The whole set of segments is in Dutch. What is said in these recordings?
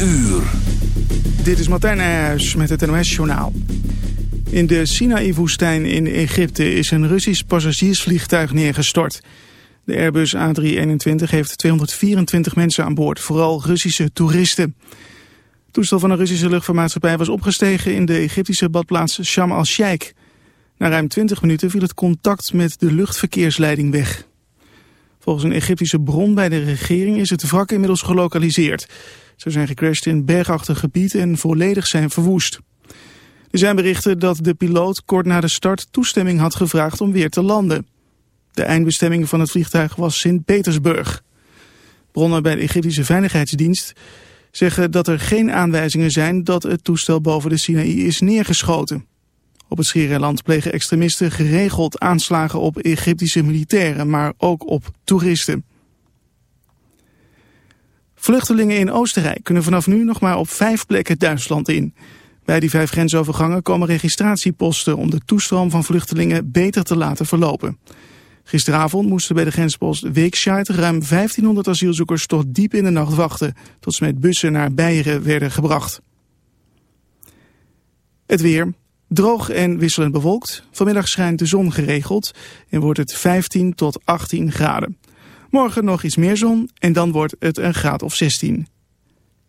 uur. Dit is Martijn Nijhuis met het NOS-journaal. In de Sinaï-woestijn in Egypte is een Russisch passagiersvliegtuig neergestort. De Airbus A321 heeft 224 mensen aan boord, vooral Russische toeristen. Het toestel van een Russische luchtvaartmaatschappij was opgestegen in de Egyptische badplaats Sham al-Sheikh. Na ruim 20 minuten viel het contact met de luchtverkeersleiding weg. Volgens een Egyptische bron bij de regering is het wrak inmiddels gelokaliseerd. Ze zijn gecrashed in bergachtig gebied en volledig zijn verwoest. Er zijn berichten dat de piloot kort na de start toestemming had gevraagd om weer te landen. De eindbestemming van het vliegtuig was Sint-Petersburg. Bronnen bij de Egyptische Veiligheidsdienst zeggen dat er geen aanwijzingen zijn dat het toestel boven de Sinaï is neergeschoten. Op het Schiereiland plegen extremisten geregeld aanslagen op Egyptische militairen, maar ook op toeristen. Vluchtelingen in Oostenrijk kunnen vanaf nu nog maar op vijf plekken Duitsland in. Bij die vijf grensovergangen komen registratieposten om de toestroom van vluchtelingen beter te laten verlopen. Gisteravond moesten bij de grenspost Weekscheid ruim 1500 asielzoekers tot diep in de nacht wachten, tot ze met bussen naar Beieren werden gebracht. Het weer. Droog en wisselend bewolkt. Vanmiddag schijnt de zon geregeld en wordt het 15 tot 18 graden. Morgen nog iets meer zon en dan wordt het een graad of 16.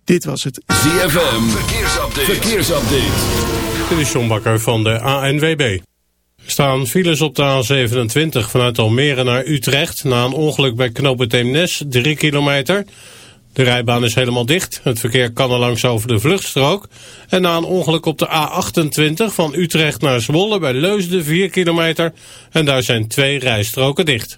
Dit was het ZFM Verkeersupdate. Verkeersupdate. Dit is John Bakker van de ANWB. Er staan files op de A27 vanuit Almere naar Utrecht... na een ongeluk bij knooppunt Eemnes, 3 kilometer... De rijbaan is helemaal dicht. Het verkeer kan er langs over de vluchtstrook. En na een ongeluk op de A28 van Utrecht naar Zwolle bij Leusden 4 kilometer. En daar zijn twee rijstroken dicht.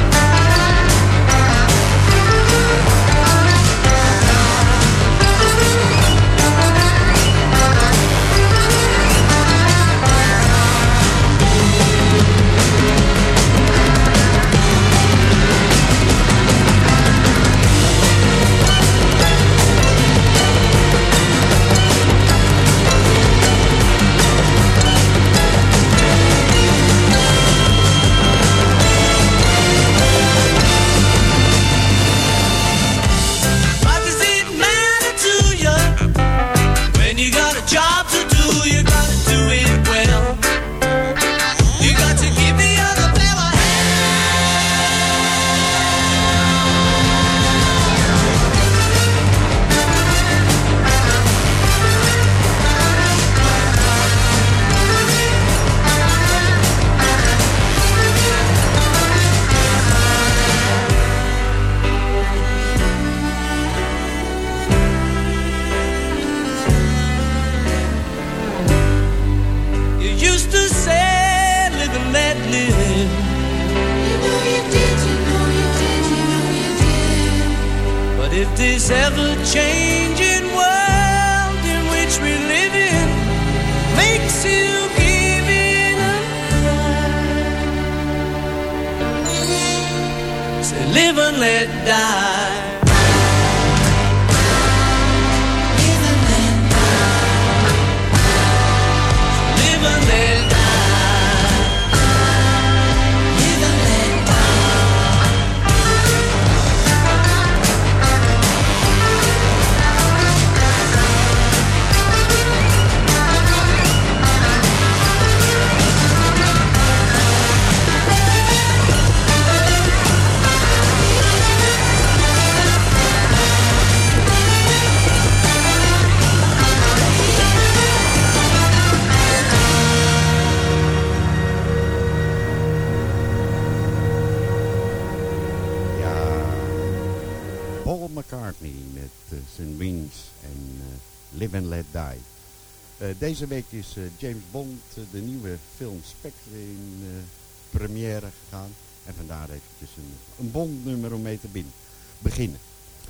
Deze week is eh, James Bond, eh, de nieuwe film Spectre, in eh, première gegaan. En vandaar eventjes een, een Bond-nummer om mee te bin- beginnen.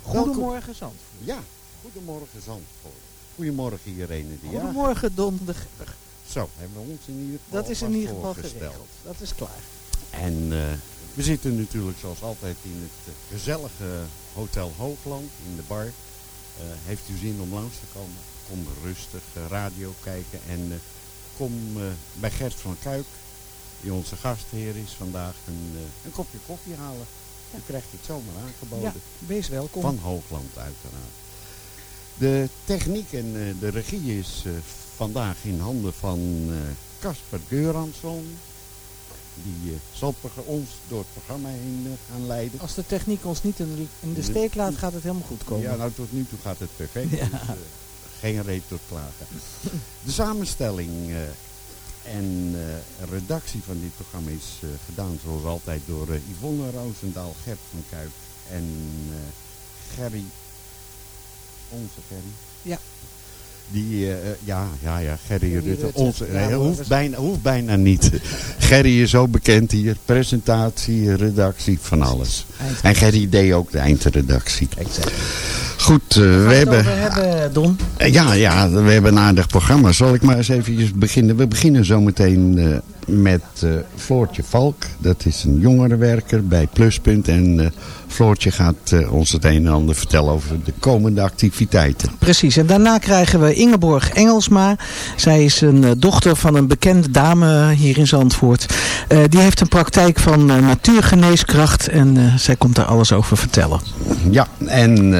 Goedemorgen Zandvoort. Ja, goedemorgen Zandvoort. Goedemorgen iedereen die Goedemorgen donderdag. Zo, hebben we ons in ieder geval Dat is in ieder geval geregeld. Dat is klaar. En eh, we zitten natuurlijk zoals altijd in het eh, gezellige Hotel Hoogland in de bar. Eh, heeft u zin om langs te komen? Kom rustig eh, radio kijken en eh, kom eh, bij Gert van Kuik, die onze gastheer is vandaag, een, een kopje koffie halen. U krijgt het zomaar aangeboden. Ja, wees welkom. Van Hoogland uiteraard. De techniek en de regie is vandaag in handen van Casper Geuransson. Die zal ons door het programma heen gaan leiden. Als de techniek ons niet in de, steek laat, gaat het helemaal goed komen. Ja, nou tot nu toe gaat het perfect. Ja. Dus, geen reet tot klagen. De samenstelling eh, en eh, redactie van dit programma is eh, gedaan zoals altijd door Yvonne Roosendaal, Gert van Kuip en Gerry. Onze Gerry. Ja. Die, ja, ja, ja, Gerry Gerry Rutte. Rutte. Onze, Ja, nee, hoeft, bijna, hoeft bijna niet. Gerry is zo bekend hier. Presentatie, redactie, van alles. En Gerry deed ook de eindredactie. Goed, eh, we hebben... over hebben, Don? Eh, Ja, ja, we hebben een aardig programma. Zal ik maar eens eventjes beginnen? We beginnen zometeen eh met eh, Floortje Valk. Dat is een jongerenwerker bij Pluspunt. En eh, Floortje gaat eh, ons het een en ander vertellen over de komende activiteiten. Precies, en daarna krijgen we Ingeborg Engelsma. Zij is een dochter van een bekende dame hier in Zandvoort. Die heeft een praktijk van natuurgeneeskracht en zij komt daar alles over vertellen. Ja, en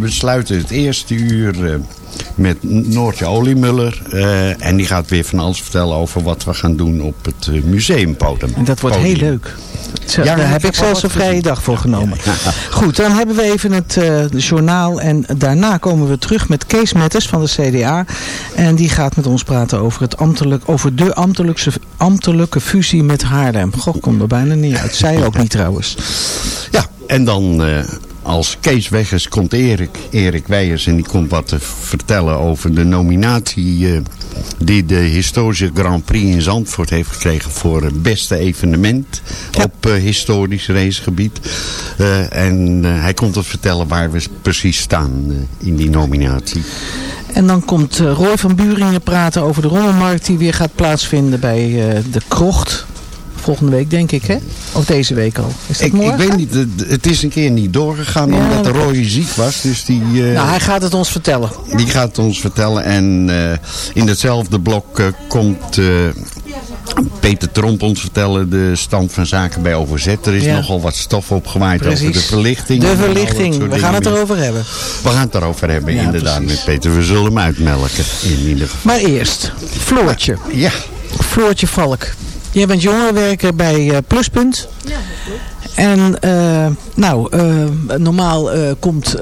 we sluiten het eerste uur met Noortje Oliemuller. eh, en die gaat weer van alles vertellen over wat we gaan doen op het eh, museumpodium. En dat wordt heel leuk. Zo, Ja, daar heb ik zelfs een vrije dag voor genomen. Ja. Goed, dan hebben we even het eh, journaal en daarna komen we terug met Kees Metters van de CDA. En die gaat met ons praten over, het ambtelijk, over de ambtelijke, ambtelijke fusie met Haarlem. Goh, komt er bijna niet uit. Zij ook niet trouwens. Ja, en dan als Kees weg is, komt Erik, Erik Weijers en die komt wat te vertellen over de nominatie eh, die de historische Grand Prix in Zandvoort heeft gekregen voor het beste evenement op eh, historisch racegebied. Eh, en eh, hij komt ons vertellen waar we precies staan eh, in die nominatie. En dan komt eh, Roy van Buringen praten over de rommelmarkt die weer gaat plaatsvinden bij eh, de Krocht. Volgende week denk ik, hè? Of deze week al. Is dat Ik, ik weet niet, het- is een keer niet doorgegaan Ja, omdat dat Roy ziek was. Dus die, eh, Nou, hij gaat het ons vertellen. Die gaat het ons vertellen. En eh, in hetzelfde blok eh, komt Peter Tromp ons vertellen de stand van zaken bij OVZ. Er is Ja. nogal wat stof opgewaaid over de verlichting. De verlichting. We gaan het erover hebben. We gaan het erover hebben, Ja, inderdaad, precies. met Peter. We zullen hem uitmelken, in ieder geval. Maar eerst, Floortje. Ja. Floortje Valk. Jij bent jongerenwerker bij eh, Pluspunt. En eh, nou, eh, normaal komt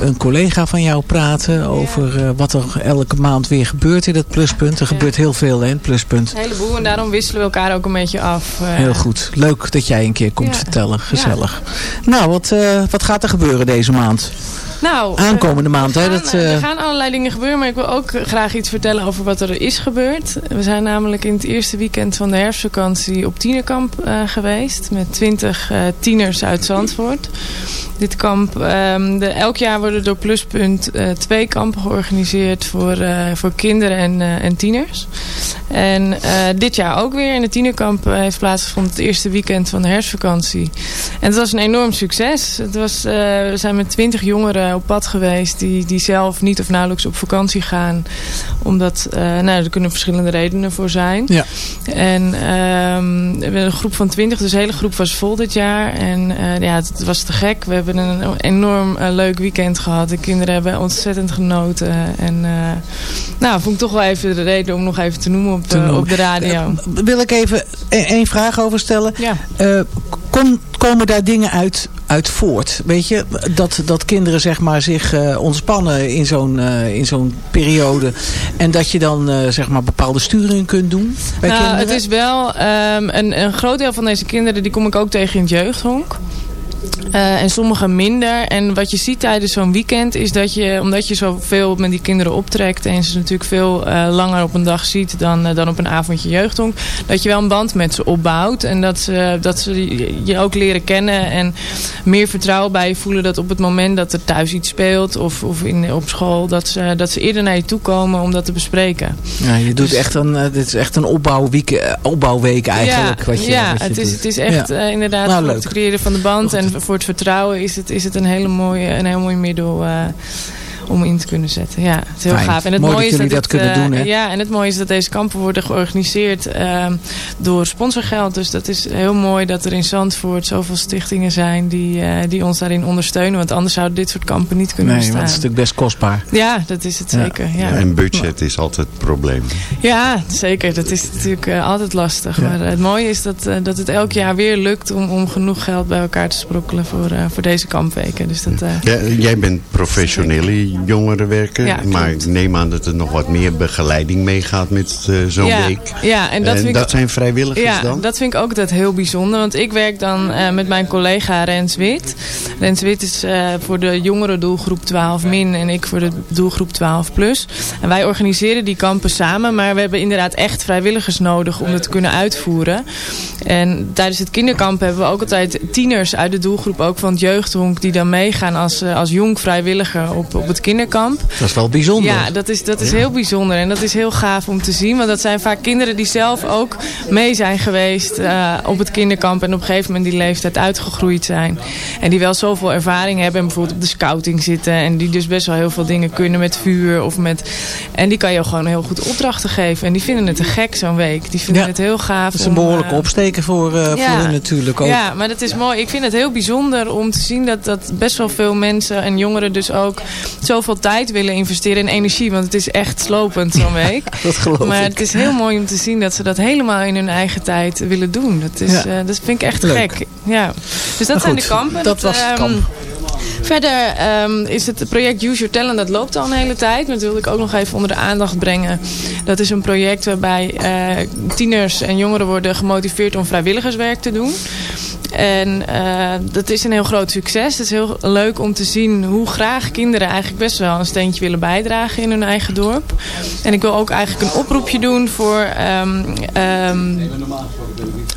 een collega van jou praten over wat er elke maand weer gebeurt in het Pluspunt. Er gebeurt heel veel hè, in het Pluspunt. Een heleboel en daarom wisselen we elkaar ook een beetje af. Heel goed. Leuk dat jij een keer komt Ja. vertellen. Gezellig. Nou, wat, wat gaat er gebeuren deze maand? Nou, Aankomende maand, hè? Dat, eh, eh, Er gaan allerlei dingen gebeuren, maar ik wil ook graag iets vertellen over wat er is gebeurd. We zijn namelijk in het eerste weekend van de herfstvakantie op tienerkamp eh, geweest. Met twintig eh, tieners uit Zandvoort. Dit kamp, ehm, de, elk jaar worden door Pluspunt eh, twee kampen georganiseerd voor, eh, voor kinderen en, eh, en tieners. En eh, dit jaar ook weer in het tienerkamp eh, heeft plaatsgevonden het eerste weekend van de herfstvakantie. En het was een enorm succes. Het was, eh, we zijn met twintig jongeren op pad geweest die, die zelf niet of nauwelijks op vakantie gaan. Omdat, eh, nou, er kunnen verschillende redenen voor zijn. Ja. En ehm, we hebben een groep van twintig, dus de hele groep was vol dit jaar. En eh, ja, het was te gek. We hebben een enorm eh, leuk weekend gehad. De kinderen hebben ontzettend genoten. En nou, vond ik toch wel even de reden om nog even te noemen op, Te noemen. op de radio. Wil ik even e- één vraag over stellen. Ja. Kom, komen daar dingen uit, uit voort? Weet je, dat, dat kinderen zeg maar zich eh, ontspannen in zo'n eh, in zo'n periode. En dat je dan eh, zeg maar bepaalde sturingen kunt doen bij nou, kinderen? het is wel ehm, een, een groot deel van deze kinderen, die kom ik ook tegen in het jeugdhonk. Eh, en sommige minder. En wat je ziet tijdens zo'n weekend is dat je, omdat je zoveel met die kinderen optrekt en ze natuurlijk veel eh, langer op een dag ziet dan, eh, dan op een avondje jeugdhonk, dat je wel een band met ze opbouwt. En dat ze, dat ze je ook leren kennen en meer vertrouwen bij je voelen dat op het moment dat er thuis iets speelt of, of in, op school, dat ze, dat ze eerder naar je toe komen om dat te bespreken. Ja, je doet echt een, dit is echt een opbouwweek, opbouwweek eigenlijk. Ja, wat je, ja wat je het, is, doet. het is echt Ja. inderdaad Nou, het creëren van de band. En voor het vertrouwen is het, is het een, hele mooie, een heel mooi middel eh, om in te kunnen zetten. Ja, het is heel Fijn. gaaf. En het Mooi mooie dat is jullie dat, kunnen eh, doen, hè? Ja, en het mooie is dat deze kampen worden georganiseerd ehm, door sponsorgeld. Dus dat is heel mooi dat er in Zandvoort zoveel stichtingen zijn die, eh, die ons daarin ondersteunen. Want anders zouden dit soort kampen niet kunnen Nee, want bestaan. het is natuurlijk best kostbaar. Ja, dat is het Ja. zeker. Ja. Ja, en budget is altijd het probleem. Ja, zeker. Dat is natuurlijk eh, altijd lastig. Ja. Maar eh, het mooie is dat, eh, dat het elk jaar weer lukt om, om genoeg geld bij elkaar te sprokkelen voor, eh, voor deze kampweken. Dus dat, eh, Ja, jij bent Ja, klopt. maar ik neem aan dat er nog wat meer begeleiding meegaat met eh, zo'n ja, week. Ja, en dat, vind ik, zijn vrijwilligers ja, dan? dat vind ik ook altijd heel bijzonder. Want ik werk dan eh, met mijn collega Rens Wit. Rens Wit is eh, voor de jongere doelgroep 12 min en ik voor de doelgroep 12 plus. En wij organiseren die kampen samen. Maar we hebben inderdaad echt vrijwilligers nodig om het te kunnen uitvoeren. En tijdens het kinderkamp hebben we ook altijd tieners uit de doelgroep ook van het jeugdhonk. Die dan meegaan als, als jong vrijwilliger op, op het kinderkamp. Dat is wel bijzonder. Ja, dat is, dat is heel bijzonder. En dat is heel gaaf om te zien. Want dat zijn vaak kinderen die zelf ook mee zijn geweest eh, op het kinderkamp. En op een gegeven moment die leeftijd uitgegroeid zijn. En die wel zoveel ervaring hebben. En bijvoorbeeld op de scouting zitten. En die dus best wel heel veel dingen kunnen met vuur. Of met, en die kan je ook gewoon heel goed opdrachten geven. En die vinden het te gek zo'n week. Die vinden Ja. het heel gaaf. Dat is een behoorlijke eh, opsteken voor, eh, voor hun natuurlijk ook. ja, maar dat is mooi. Ik vind het heel bijzonder om te zien dat, dat best wel veel mensen en jongeren dus ook zoveel tijd willen investeren in energie. Want het is echt slopend zo'n week. Dat geloof maar ik. het is heel mooi om te zien dat ze dat helemaal in hun eigen tijd willen doen. Dat, is, Ja. eh, dat vind ik echt Leuk. gek. Ja. Dus dat Nou zijn goed, de kampen. dat was het ehm, kamp. Verder ehm, is het project Use Your Talent, dat loopt al een hele tijd. Maar dat wilde ik ook nog even onder de aandacht brengen. Dat is een project waarbij eh, tieners en jongeren worden gemotiveerd om vrijwilligerswerk te doen. En eh, dat is een heel groot succes. Het is heel leuk om te zien hoe graag kinderen eigenlijk best wel een steentje willen bijdragen in hun eigen dorp. En ik wil ook eigenlijk een oproepje doen voor, ehm, ehm,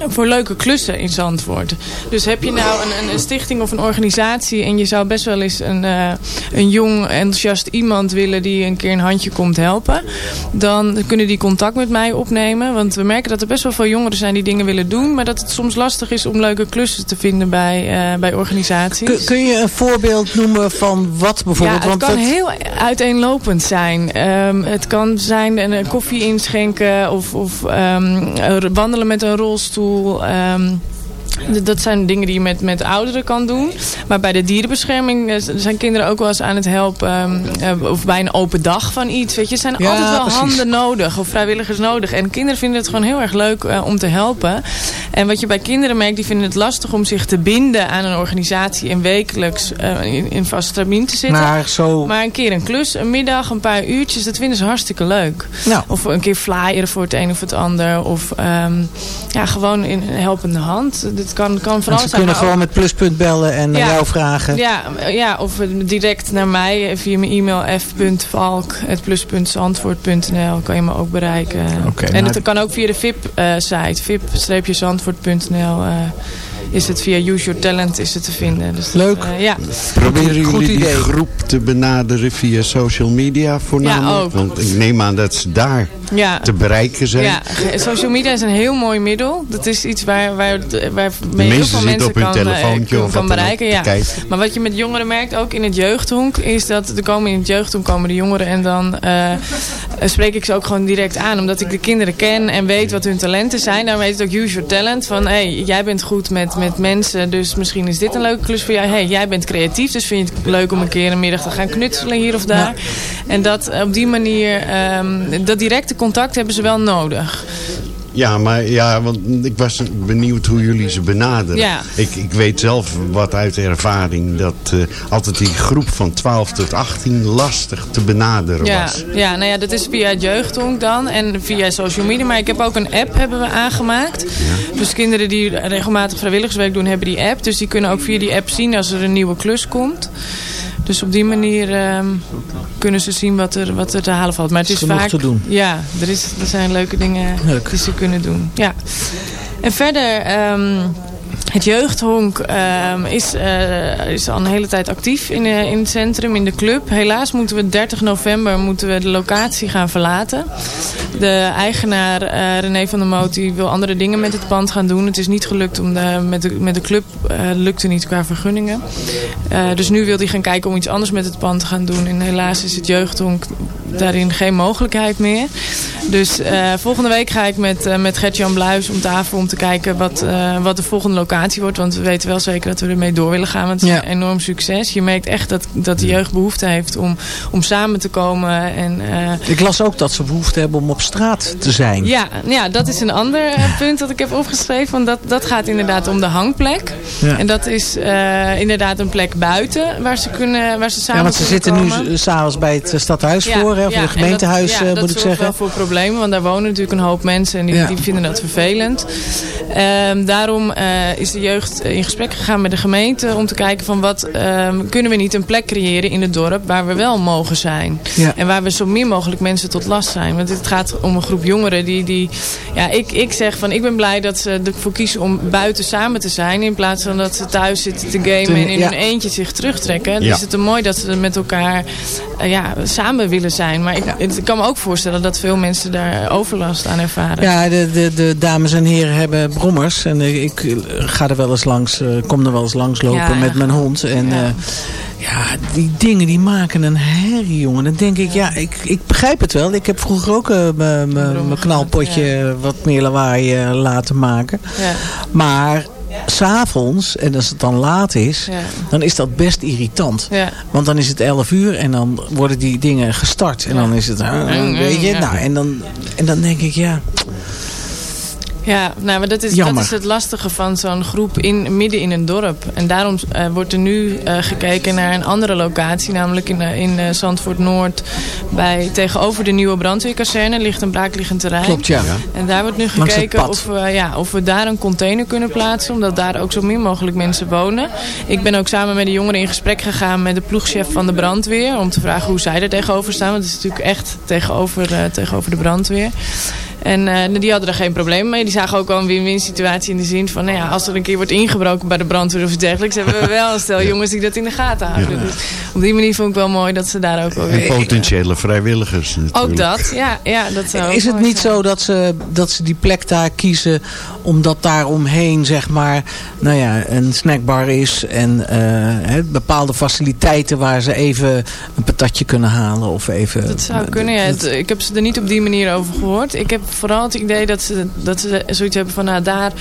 voor leuke klussen in Zandvoort. Dus heb je nou een, een, stichting of een organisatie en je zou best wel eens een, eh, een jong, enthousiast iemand willen die een keer een handje komt helpen. Dan kunnen die contact met mij opnemen. Want we merken dat er best wel veel jongeren zijn die dingen willen doen. Maar dat het soms lastig is om leuke klussen te vinden bij, eh, bij organisaties. Kun, kun je een voorbeeld noemen van wat bijvoorbeeld? Ja, het Want kan dat- heel uiteenlopend zijn. Ehm, het kan zijn een, een koffie inschenken of, of ehm, wandelen met een rolstoel. ehm, dat zijn dingen die je met, met ouderen kan doen. Maar bij de dierenbescherming eh, zijn kinderen ook wel eens aan het helpen. ehm, eh, of bij een open dag van iets. Weet je, er zijn Ja, altijd wel precies. handen nodig. Of vrijwilligers nodig. En kinderen vinden het gewoon heel erg leuk eh, om te helpen. En wat je bij kinderen merkt, die vinden het lastig om zich te binden aan een organisatie. En wekelijks in, in vast te zitten. Maar zo... Maar een keer een klus, een middag, een paar uurtjes, dat vinden ze hartstikke leuk. Nou. Of een keer flyeren voor het een of het ander. Of ehm, ja, gewoon in een helpende hand. Dit kan, kan ze kunnen gewoon met pluspunt bellen en naar Ja. jou vragen. ja, ja, of direct naar mij eh, via mijn e-mail f.valk.plus.zandvoort.nl kan je me ook bereiken. Oké, en nou- het kan ook via de VIP-site, vip-zandvoort.nl. eh, is het via Use Your Talent is het te vinden. Dus dat, Leuk. eh, ja. Proberen Goed jullie die groep te benaderen via social media voornamelijk? Ja, ook. Want ik neem aan dat ze daar Ja. te bereiken zijn. Ja, social media is een heel mooi middel. Dat is iets waar, waar, waar heel mensen veel zitten mensen op hun kan, eh, telefoontje kan of bereiken. Ja. Maar wat je met jongeren merkt, ook in het jeugdhonk, is dat er komen in het jeugdhonk komen de jongeren en dan eh, spreek ik ze ook gewoon direct aan. Omdat ik de kinderen ken en weet wat hun talenten zijn. Daarom heet het ook use your talent. Van hey, jij bent goed met, met mensen, dus misschien is dit een leuke klus voor jou. Hey, jij bent creatief, dus vind je het leuk om een keer een middag te gaan knutselen hier of daar. En dat op die manier, ehm, dat directe contact hebben ze wel nodig. Ja, maar ja, want ik was benieuwd hoe jullie ze benaderen. Ja. Ik, ik weet zelf wat uit ervaring dat eh, altijd die groep van 12 tot 18 lastig te benaderen Ja, was. ja, nou ja, dat is via jeugdhonk dan en via social media. Maar ik heb ook een app hebben we aangemaakt. Dus kinderen die regelmatig vrijwilligerswerk doen, hebben die app. Dus die kunnen ook via die app zien als er een nieuwe klus komt. Dus op die manier ehm, kunnen ze zien wat er, wat er te halen valt. Maar het is, Genoeg vaak... te doen. Ja, er, is, er zijn leuke dingen Leuk. die ze kunnen doen. Ja. En verder... ehm, het jeugdhonk ehm, is, eh, is al een hele tijd actief in, eh, in het centrum, in de club. Helaas moeten we 30 november moeten we de locatie gaan verlaten. De eigenaar eh, René van der Moot die wil andere dingen met het pand gaan doen. Het is niet gelukt om de, met, de, met de club, lukte niet qua vergunningen. Dus nu wil hij gaan kijken om iets anders met het pand te gaan doen. En helaas is het jeugdhonk daarin geen mogelijkheid meer. Dus volgende week ga ik met, met Gert-Jan Bluis om tafel om te kijken wat, wat de volgende locatie wordt. Want we weten wel zeker dat we ermee door willen gaan. Want het is Ja. een enorm succes. Je merkt echt dat, dat de jeugd behoefte heeft om, om samen te komen. En, eh, Ik las ook dat ze behoefte hebben om op straat te zijn. ja, ja, dat is een ander eh, punt dat ik heb opgeschreven. Want dat, dat gaat inderdaad om de hangplek. Ja. En dat is eh, inderdaad een plek buiten waar ze, kunnen, waar ze samen Ja, want ze zitten komen. nu s'avonds bij het stadhuis voor, hè, of het en gemeentehuis dat, eh, dat moet ik zorgt zeggen. wel voor problemen, want daar wonen natuurlijk een hoop mensen en die, die vinden dat vervelend. Ehm, daarom eh, is de jeugd in gesprek gegaan met de gemeente om te kijken van wat ehm, kunnen we niet een plek creëren in het dorp waar we wel mogen zijn. Ja. En waar we zo min mogelijk mensen tot last zijn. Want het gaat om een groep jongeren die, die ja, ik, ik zeg van ik ben blij dat ze ervoor kiezen om buiten samen te zijn in plaats van dat ze thuis zitten te gamen en in ja. hun eentje zich terugtrekken. Dus Ja. is het mooi dat ze met elkaar eh, ja, samen willen zijn. Maar ik, ik kan me ook voorstellen dat veel mensen daar overlast aan ervaren. Ja, de, de, de dames en heren hebben brommers. En ik eh, ga er wel eens langs, eh, kom er wel eens langs lopen Ja, met mijn hond. En Ja. ja. ja, die dingen die maken een herrie, jongen. Dan denk ik, ja, ik, ik begrijp het wel. Ik heb vroeger ook eh, mijn- knalpotje wat meer lawaai eh, laten maken. Ja. Maar s'avonds, en als het dan laat is, Ja. dan is dat best irritant. Ja. Want dan is het 11 uur en dan worden die dingen gestart. En dan is het, weet je, nou, en dan, en dan denk ik, ja, Ja, nou, maar dat is, dat is het lastige van zo'n groep in, midden in een dorp. En daarom eh, wordt er nu eh, gekeken naar een andere locatie. Namelijk in, eh, in eh, Zandvoort Noord. Bij, tegenover de nieuwe brandweerkazerne ligt een braakliggend terrein. klopt ja. En daar wordt nu gekeken of we, ja, of we daar een container kunnen plaatsen. Omdat daar ook zo min mogelijk mensen wonen. Ik ben ook samen met de jongeren in gesprek gegaan met de ploegchef van de brandweer. Om te vragen hoe zij er tegenover staan. Want het is natuurlijk echt tegenover, eh, tegenover de brandweer. En eh, die hadden er geen probleem mee. Die zagen ook wel een win-win situatie in de zin van... Nou ja, als er een keer wordt ingebroken bij de brandweer of iets dergelijks... hebben we wel een stel jongens die dat in de gaten houden. Dus op die manier vond ik wel mooi dat ze daar ook wel En weer... potentiële vrijwilligers natuurlijk. Ook dat, ja. ja dat zou ook Is het niet zijn. zo dat ze, dat ze die plek daar kiezen omdat daar omheen zeg maar, nou ja, een snackbar is en eh, hè, bepaalde faciliteiten waar ze even een patatje kunnen halen of even... Dat zou kunnen, ja. Ik heb ze er niet op die manier over gehoord. Ik heb vooral het idee dat ze, dat ze zoiets hebben van... nou, daar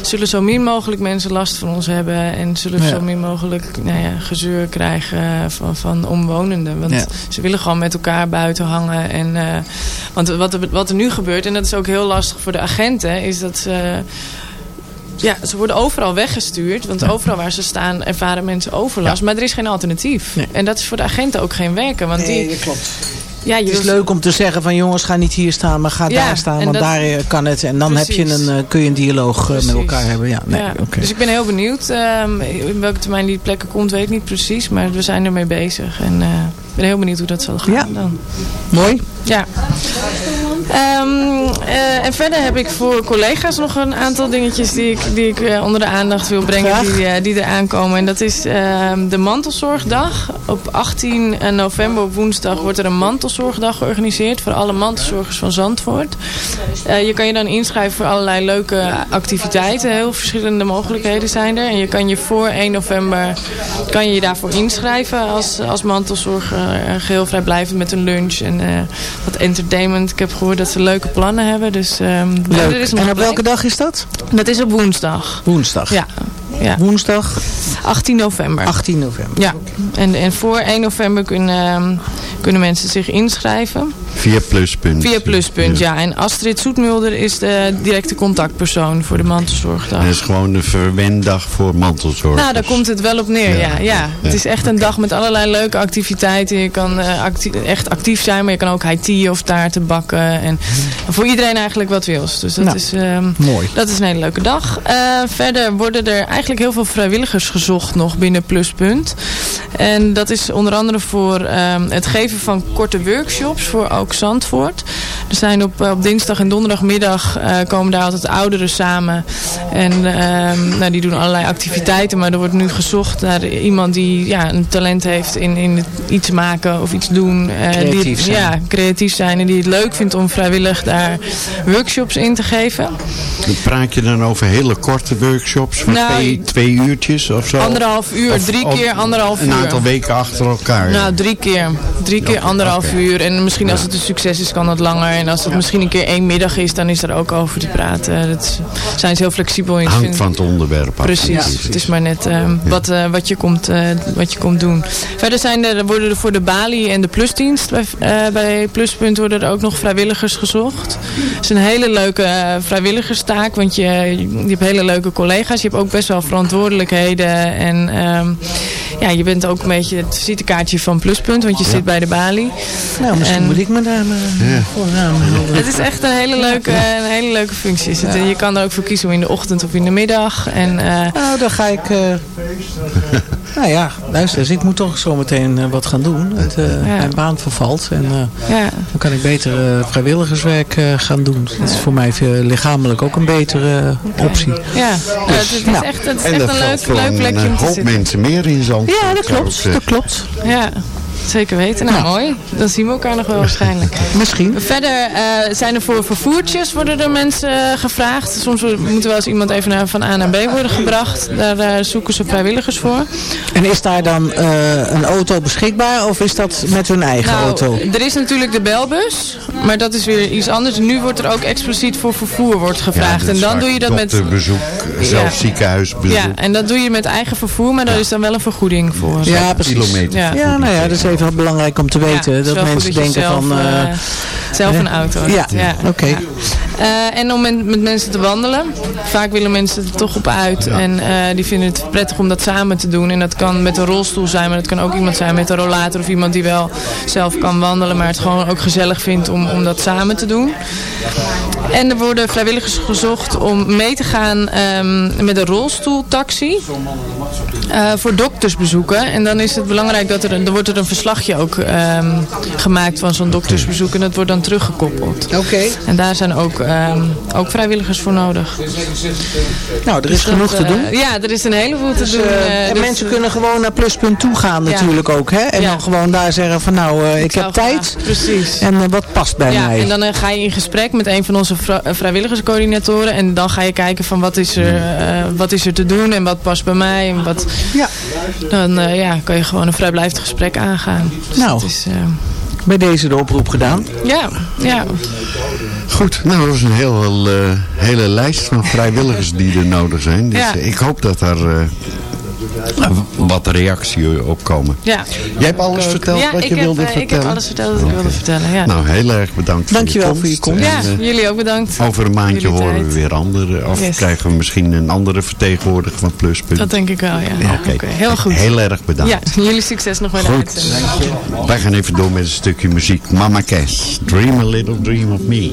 zullen zo min mogelijk mensen last van ons hebben... en zullen Ja. zo min mogelijk nou ja, gezeur krijgen van, van omwonenden. Want Ja. ze willen gewoon met elkaar buiten hangen. En, eh, want wat er, wat er nu gebeurt, en dat is ook heel lastig voor de agenten... is dat ze... Ja, ze worden overal weggestuurd. Want overal waar ze staan ervaren mensen overlast. Maar er is geen alternatief. Nee. En dat is voor de agenten ook geen werken. Want Nee, die, dat klopt. Ja, Het is leuk om te zeggen van jongens ga niet hier staan, maar ga Ja, daar staan. Want dat- daar eh, kan het. En dan heb je een, eh, kun je een dialoog eh, met elkaar hebben. Ja, nee, Ja. Dus ik ben heel benieuwd. ehm, in welke termijn die plekken komt, weet ik niet precies. Maar we zijn ermee bezig. En ik ben heel benieuwd hoe dat zal gaan Ja. dan. Mooi. Ja. Ehm, eh, en verder heb ik voor collega's nog een aantal dingetjes die ik, die ik eh, onder de aandacht wil brengen. Die, eh, die eraan komen. En dat is ehm, de mantelzorgdag. Op 18 november op woensdag wordt er een mantelzorgdag georganiseerd. Voor alle mantelzorgers van Zandvoort. je kan je dan inschrijven voor allerlei leuke activiteiten. Heel verschillende mogelijkheden zijn er. En je kan je voor 1 november kan je, je daarvoor inschrijven als, als mantelzorger. geheel vrijblijvend met een lunch en wat entertainment. Ik heb gehoord dat ze leuke plannen hebben. Dus, um, Leuk. Er is en op welke dag is dat? Dat is op woensdag. Woensdag? Ja. Ja. Woensdag? 18 november. 18 november. Ja. En, en voor 1 november kunnen, ehm, kunnen mensen zich inschrijven. Via Pluspunt. Via Pluspunt, ja. En Astrid Zoetmulder is de directe contactpersoon voor de mantelzorgdag. Dat is gewoon een verwendag voor mantelzorg. Nou, daar komt het wel op neer, ja. ja, Het is echt een dag met allerlei leuke activiteiten. Je kan uh, echt actief zijn, maar je kan ook high of taarten bakken. En voor iedereen eigenlijk wat wils. Dus dat, nou, is, um, mooi. dat is een hele leuke dag. Uh, verder worden er eigenlijk heel veel vrijwilligers gezocht nog binnen Pluspunt. En dat is onder andere voor um, het geven van korte workshops voor ook Zandvoort. Er zijn op, op dinsdag en donderdagmiddag uh, komen daar altijd ouderen samen. En um, nou, die doen allerlei activiteiten. Maar er wordt nu gezocht naar iemand die ja, een talent heeft in, in iets maken of iets doen. Uh, creatief die, zijn. Ja, creatief zijn. En die het leuk vindt om vrijwillig daar workshops in te geven. Praat je dan over hele korte workshops van nou, twee, twee uurtjes of zo? Anderhalf uur, Of- drie keer anderhalf uur. Een aantal weken achter elkaar. Nou, drie keer. Drie keer anderhalf uur. En misschien als het een succes is, kan dat langer. En als het misschien een keer één middag is, dan is er ook over te praten. Dat zijn ze heel flexibel in. Hangt van het onderwerp af. Precies, het is maar net eh, wat, eh, wat, je komt, eh, wat je komt doen. Verder zijn er, worden er voor de Bali en de Plusdienst bij, bij Pluspunt worden er ook nog vrijwilligers gezocht. Het is een hele leuke vrijwilligerstaak, want je, je hebt hele leuke collega's. Je hebt ook best wel verantwoordelijkheden en ehm, ja, je bent ook een beetje het visitekaartje van Pluspunt, want je zit bij de Bali. Nou, misschien En- moet ik me daar maar Ja. voor aanmelden. het is echt een hele leuke, een hele leuke functie. Is het. En Je kan er ook voor kiezen om in de ochtend of in de middag. En, eh, Nou, dan ga ik... eh, nou ja, luister eens, ik moet toch zo meteen eh, wat gaan doen. Het, eh, Mijn baan vervalt en eh, ja. dan kan ik beter eh, vrijwilligerswerk eh, gaan doen. Dat is voor mij lichamelijk ook een betere eh, optie. Ja, nou, het, het is nou, echt, het is echt een leuk, een plekje om eh, te hoop zitten. mensen meer in Zandvoort. Ja, dat zou klopt. Dat klopt. Ja, zeker weten. Nou, mooi. Dan zien we elkaar nog wel waarschijnlijk. Misschien. Verder eh, zijn er voor vervoertjes worden er mensen eh, gevraagd. Soms moet er wel eens iemand even naar, van A naar B worden gebracht. Daar zoeken ze vrijwilligers voor. En is daar dan eh, een auto beschikbaar of is dat met hun eigen Nou, auto? er is natuurlijk de belbus, maar dat is weer iets anders. Nu wordt er ook expliciet voor vervoer wordt gevraagd. Ja, en dan doe je dat met... Dokterbezoek, zelfs ziekenhuisbezoek. Ja, en dat doe je met eigen vervoer, maar daar is dan wel een vergoeding voor. Ja, precies. Kilometer. Ja. Ja, nou ja, dat is even belangrijk om te weten. Dat mensen denken zelf, van... eh, eh, zelf een auto. Ja, oké. Eh, en om met, met mensen te wandelen. Vaak willen mensen er toch op uit. En eh, die vinden het prettig om dat samen te doen. En dat kan met een rolstoel zijn. Maar dat kan ook iemand zijn met een rollator. Of iemand die wel zelf kan wandelen. Maar het gewoon ook gezellig vindt om, om dat samen te doen. En er worden vrijwilligers gezocht om mee te gaan ehm, met een rolstoeltaxi. eh, voor doktersbezoeken. En dan is het belangrijk dat er, een- er wordt er een verslagje ook ehm, gemaakt van zo'n doktersbezoek. En dat wordt dan teruggekoppeld. Oké. En daar zijn ook, ehm, ook vrijwilligers voor nodig. Nou, er is Dus dat, genoeg te eh, doen. ja, er is een heleboel te Dus, doen. eh, eh, en dus, mensen kunnen gewoon naar Pluspunt toe gaan Ja. natuurlijk ook. Hè? En Ja. dan gewoon daar zeggen van nou, ik, zou heb tijd. Precies. En wat past bij ja, mij. en dan ga je in gesprek met een van onze vrijwilligerscoördinatoren. En dan ga je kijken van wat is er, eh, wat is er te doen en wat past bij mij. En wat, Ja. Dan ja, kan je gewoon een vrijblijvend gesprek aangaan. Dus Nou. is, eh, Bij deze de oproep gedaan. ja, ja. Goed, nou dat is een heel, eh, hele lijst van vrijwilligers die er nodig zijn. Dus Ja. ik hoop dat daar eh, wat reactie op komen. ja. Jij hebt alles verteld ja, wat ik je heb, wilde eh, vertellen? Ik heb alles verteld wat ik wilde vertellen, ja. Nou, heel erg bedankt Dankjewel voor voor je je komst. komst. ja, En, eh, jullie ook bedankt. over een maandje horen we weer andere. Of Yes. krijgen we misschien een andere vertegenwoordiger van Pluspunt. Dat denk ik wel, ja. Ja, Oké, Oké, heel goed. Heel erg bedankt. Ja, jullie succes nog bij de Goed. uitzending. Wij gaan even door met een stukje muziek. Mama Cass, Dream a Little Dream of Me.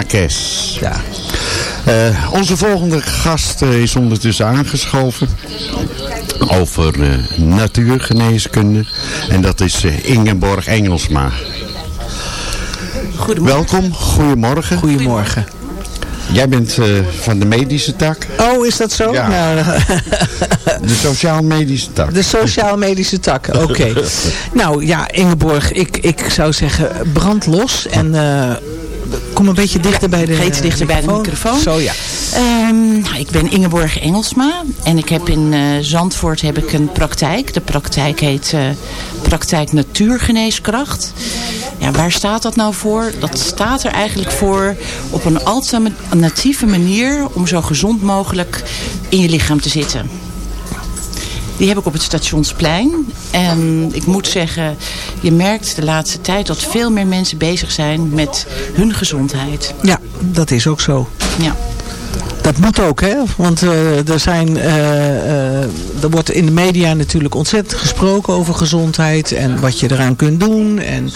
Mama Kes. Ja. Eh, onze volgende gast eh, is ondertussen aangeschoven over eh, natuurgeneeskunde. En dat is Ingeborg Engelsma. Welkom, goedemorgen. Goedemorgen. Jij bent van de medische tak, Oh, is dat zo? Ja. Nou, de sociaal-medische tak. De sociaal-medische tak, oké. nou ja, Ingeborg, ik, ik zou zeggen brand los en kom een beetje dichter bij de Iets dichter bij de microfoon. Zo ja. Ehm, ik ben Ingeborg Engelsma en ik heb in eh, Zandvoort heb ik een praktijk. De praktijk heet eh, Praktijk Natuurgeneeskracht. Ja, waar staat dat nou voor? Dat staat er eigenlijk voor op een alternatieve manier om zo gezond mogelijk in je lichaam te zitten. Die heb ik op het stationsplein. En ik moet zeggen, je merkt de laatste tijd dat veel meer mensen bezig zijn met hun gezondheid. Ja, dat is ook zo. Ja. Dat moet ook, hè? Want eh, er, zijn, eh, eh, er wordt in de media natuurlijk ontzettend gesproken over gezondheid. En wat je eraan kunt doen. En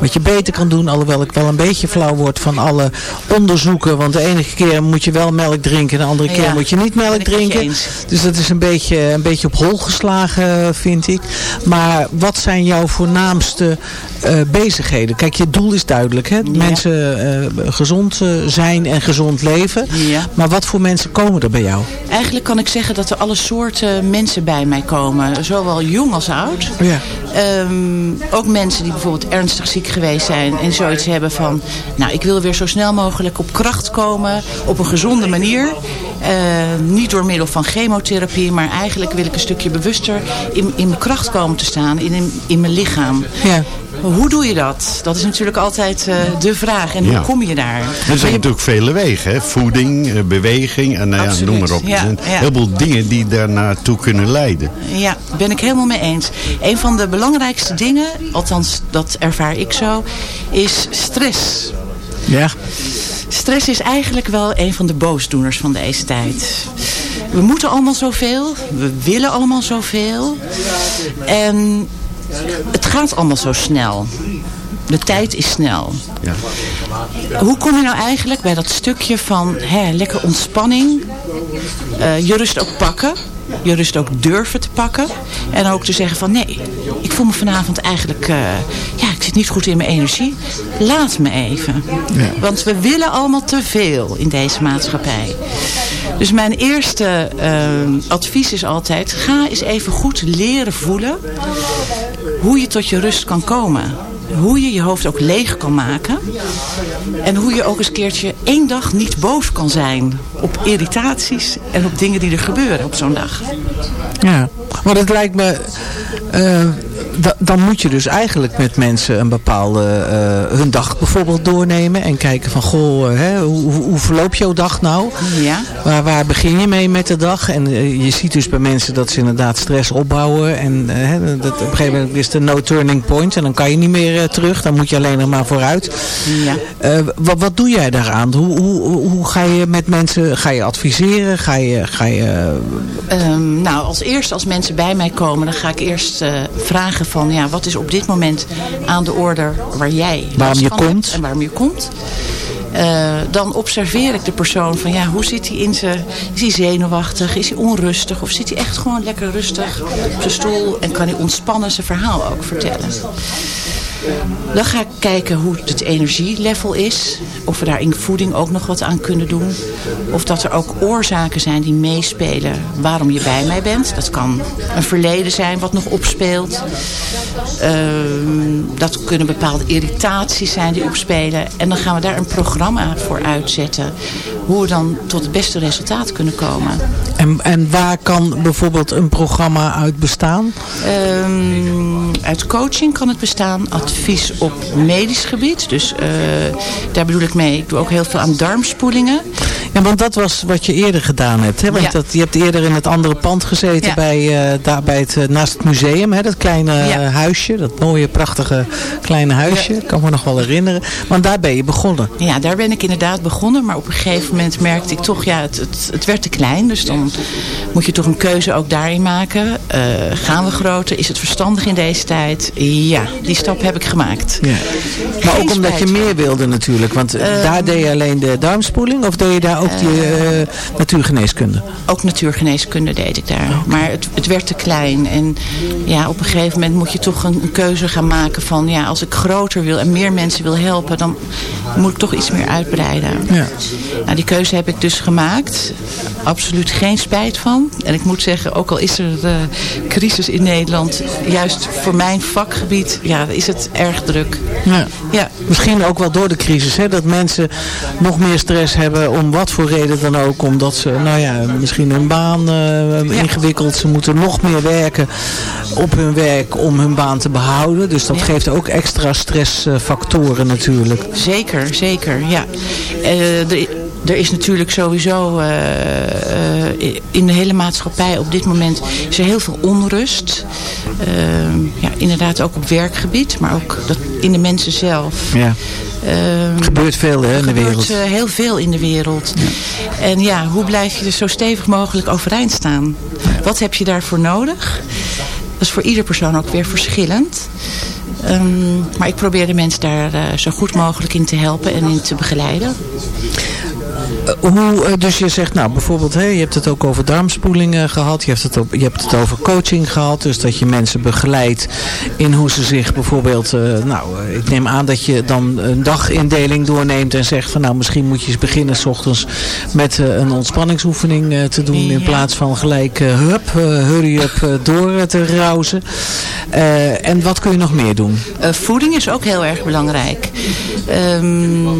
wat je beter kan doen. Alhoewel ik wel een beetje flauw word van alle onderzoeken. Want de ene keer moet je wel melk drinken. De andere keer Ja, moet je niet melk drinken. Dus dat is een beetje, een beetje op hol geslagen, vind ik. Maar wat zijn jouw voornaamste bezigheden? Kijk, je doel is duidelijk. Hè? Mensen gezond zijn en gezond leven. Ja. Maar wat voor mensen komen er bij jou? Eigenlijk kan ik zeggen dat er alle soorten mensen bij mij komen. Zowel jong als oud. Ja. Ehm, ook mensen die bijvoorbeeld ernstig ziek geweest zijn. En zoiets hebben van... Nou, ik wil weer zo snel mogelijk op kracht komen. Op een gezonde manier. Eh, niet door middel van chemotherapie. Maar eigenlijk wil ik een stukje bewuster in, in mijn kracht komen te staan. In, in, mijn lichaam. Ja. Hoe doe je dat? Dat is natuurlijk altijd eh, de vraag. En Ja. hoe kom je daar? Er zijn natuurlijk vele wegen. Hè? Voeding, eh, beweging en nou ja, noem maar op. Ja, er zijn ja. heel veel dingen die daar naartoe kunnen leiden. Ja, ben ik helemaal mee eens. Een van de belangrijkste dingen, althans dat ervaar ik zo, is stress. Ja. Stress is eigenlijk wel een van de boosdoeners van deze tijd. We moeten allemaal zoveel. We willen allemaal zoveel. En het gaat allemaal zo snel. De tijd is snel. Ja. Hoe kom je nou eigenlijk bij dat stukje van hè, lekker ontspanning, eh, je rust ook pakken, je rust ook durven te pakken en ook te zeggen van nee, ik voel me vanavond eigenlijk, eh, ja ik zit niet goed in mijn energie, laat me even. Want we willen allemaal te veel in deze maatschappij. Dus mijn eerste eh, advies is altijd, ga eens even goed leren voelen hoe je tot je rust kan komen hoe je je hoofd ook leeg kan maken. En hoe je ook eens een keertje één dag niet boos kan zijn op irritaties en op dingen die er gebeuren op zo'n dag. Ja, maar het lijkt me... eh, dan moet je dus eigenlijk met mensen een bepaalde... eh, hun dag bijvoorbeeld doornemen. En kijken van, goh, eh, hè, hoe, hoe, verloopt jouw dag nou? Ja. Waar, waar begin je mee met de dag? En eh, je ziet dus bij mensen dat ze inderdaad stress opbouwen. En dat, op een gegeven moment is de no turning point. En dan kan je niet meer terug. Dan moet je alleen nog maar vooruit. Ja. Wat, wat doe jij daaraan? Hoe, hoe, hoe ga je met mensen... Ga je adviseren? Ga je... Ga je Ehm, nou, als eerste als mensen bij mij komen, dan ga ik eerst vragen van, ja, wat is op dit moment aan de orde waar jij Waarom je komt. En waarom je komt. Eh, dan observeer ik de persoon van, ja, hoe zit hij in zijn, is hij zenuwachtig, is hij onrustig of zit hij echt gewoon lekker rustig op zijn stoel en kan hij ontspannen zijn verhaal ook vertellen. Dan ga ik kijken hoe het energielevel is. Of we daar in voeding ook nog wat aan kunnen doen. Of dat er ook oorzaken zijn die meespelen waarom je bij mij bent. Dat kan een verleden zijn wat nog opspeelt. Ehm, dat kunnen bepaalde irritaties zijn die opspelen. En dan gaan we daar een programma voor uitzetten. Hoe we dan tot het beste resultaat kunnen komen. En, en waar kan bijvoorbeeld een programma uit bestaan? Ehm, uit coaching kan het bestaan. Advies op medisch gebied. Dus eh, daar bedoel ik mee. Ik doe ook heel veel aan darmspoelingen. Ja, want dat was wat je eerder gedaan hebt. Hè? Want Ja. dat, je hebt eerder in het andere pand gezeten Ja. bij, daar bij het, eh, naast het museum. Hè? Dat kleine Ja. huisje. Dat mooie, prachtige kleine huisje. Ik kan me nog wel herinneren. Want daar ben je begonnen. Ja, daar ben ik inderdaad begonnen. Maar op een gegeven moment merkte ik toch, ja, het, het, het werd te klein. Dus dan moet je toch een keuze ook daarin maken. Eh, gaan we groter? Is het verstandig in deze tijd? Ja, die stap heb ik gemaakt. Ja. Maar Geen ook omdat je meer wilde natuurlijk. Want eh, Ehm. daar deed je alleen de darmspoeling. Of deed je daar ook die eh, natuurgeneeskunde? Ook natuurgeneeskunde deed ik daar. Maar het, het werd te klein. En ja, op een gegeven moment moet je toch een, een keuze gaan maken van... ja, als ik groter wil en meer mensen wil helpen... dan moet ik toch iets meer uitbreiden. Ja. Nou, die keuze heb ik dus gemaakt. Absoluut geen spijt van. En ik moet zeggen, ook al is er de crisis in Nederland... juist voor mijn vakgebied ja, is het erg druk. Ja. Ja. Misschien ook wel door de crisis. Hè? Dat mensen nog meer stress hebben om wat voor reden dan ook. Omdat ze, nou ja, misschien hun baan eh, ingewikkeld. Ze moeten nog meer werken op hun werk om hun baan te behouden. Dus dat Ja. geeft ook extra stressfactoren natuurlijk. Zeker, zeker, ja. Eh, er is natuurlijk sowieso eh, eh, in de hele maatschappij op dit moment is er heel veel onrust. Eh, ja, inderdaad ook op werkgebied, maar ook dat in de mensen zelf. Ja. Ehm, Er gebeurt veel hè, in de er wereld. gebeurt eh, heel veel in de wereld. En ja, hoe blijf je er zo stevig mogelijk overeind staan? Wat heb je daarvoor nodig? Dat is voor ieder persoon ook weer verschillend. Ehm, maar ik probeer de mensen daar zo goed mogelijk in te helpen en in te begeleiden. Eh, Hoe, eh, dus je zegt, nou bijvoorbeeld, hè, je hebt het ook over darmspoelingen gehad. Je hebt, het op, je hebt het over coaching gehad. Dus dat je mensen begeleidt in hoe ze zich bijvoorbeeld... eh, nou, eh, ik neem aan dat je dan een dagindeling doorneemt en zegt van... nou, misschien moet je eens beginnen s ochtends met eh, een ontspanningsoefening eh, te doen... in plaats van gelijk, eh, hup, eh, hurry up, eh, door eh, te rauzen. Eh, en wat kun je nog meer doen? Eh, voeding is ook heel erg belangrijk. Ehm,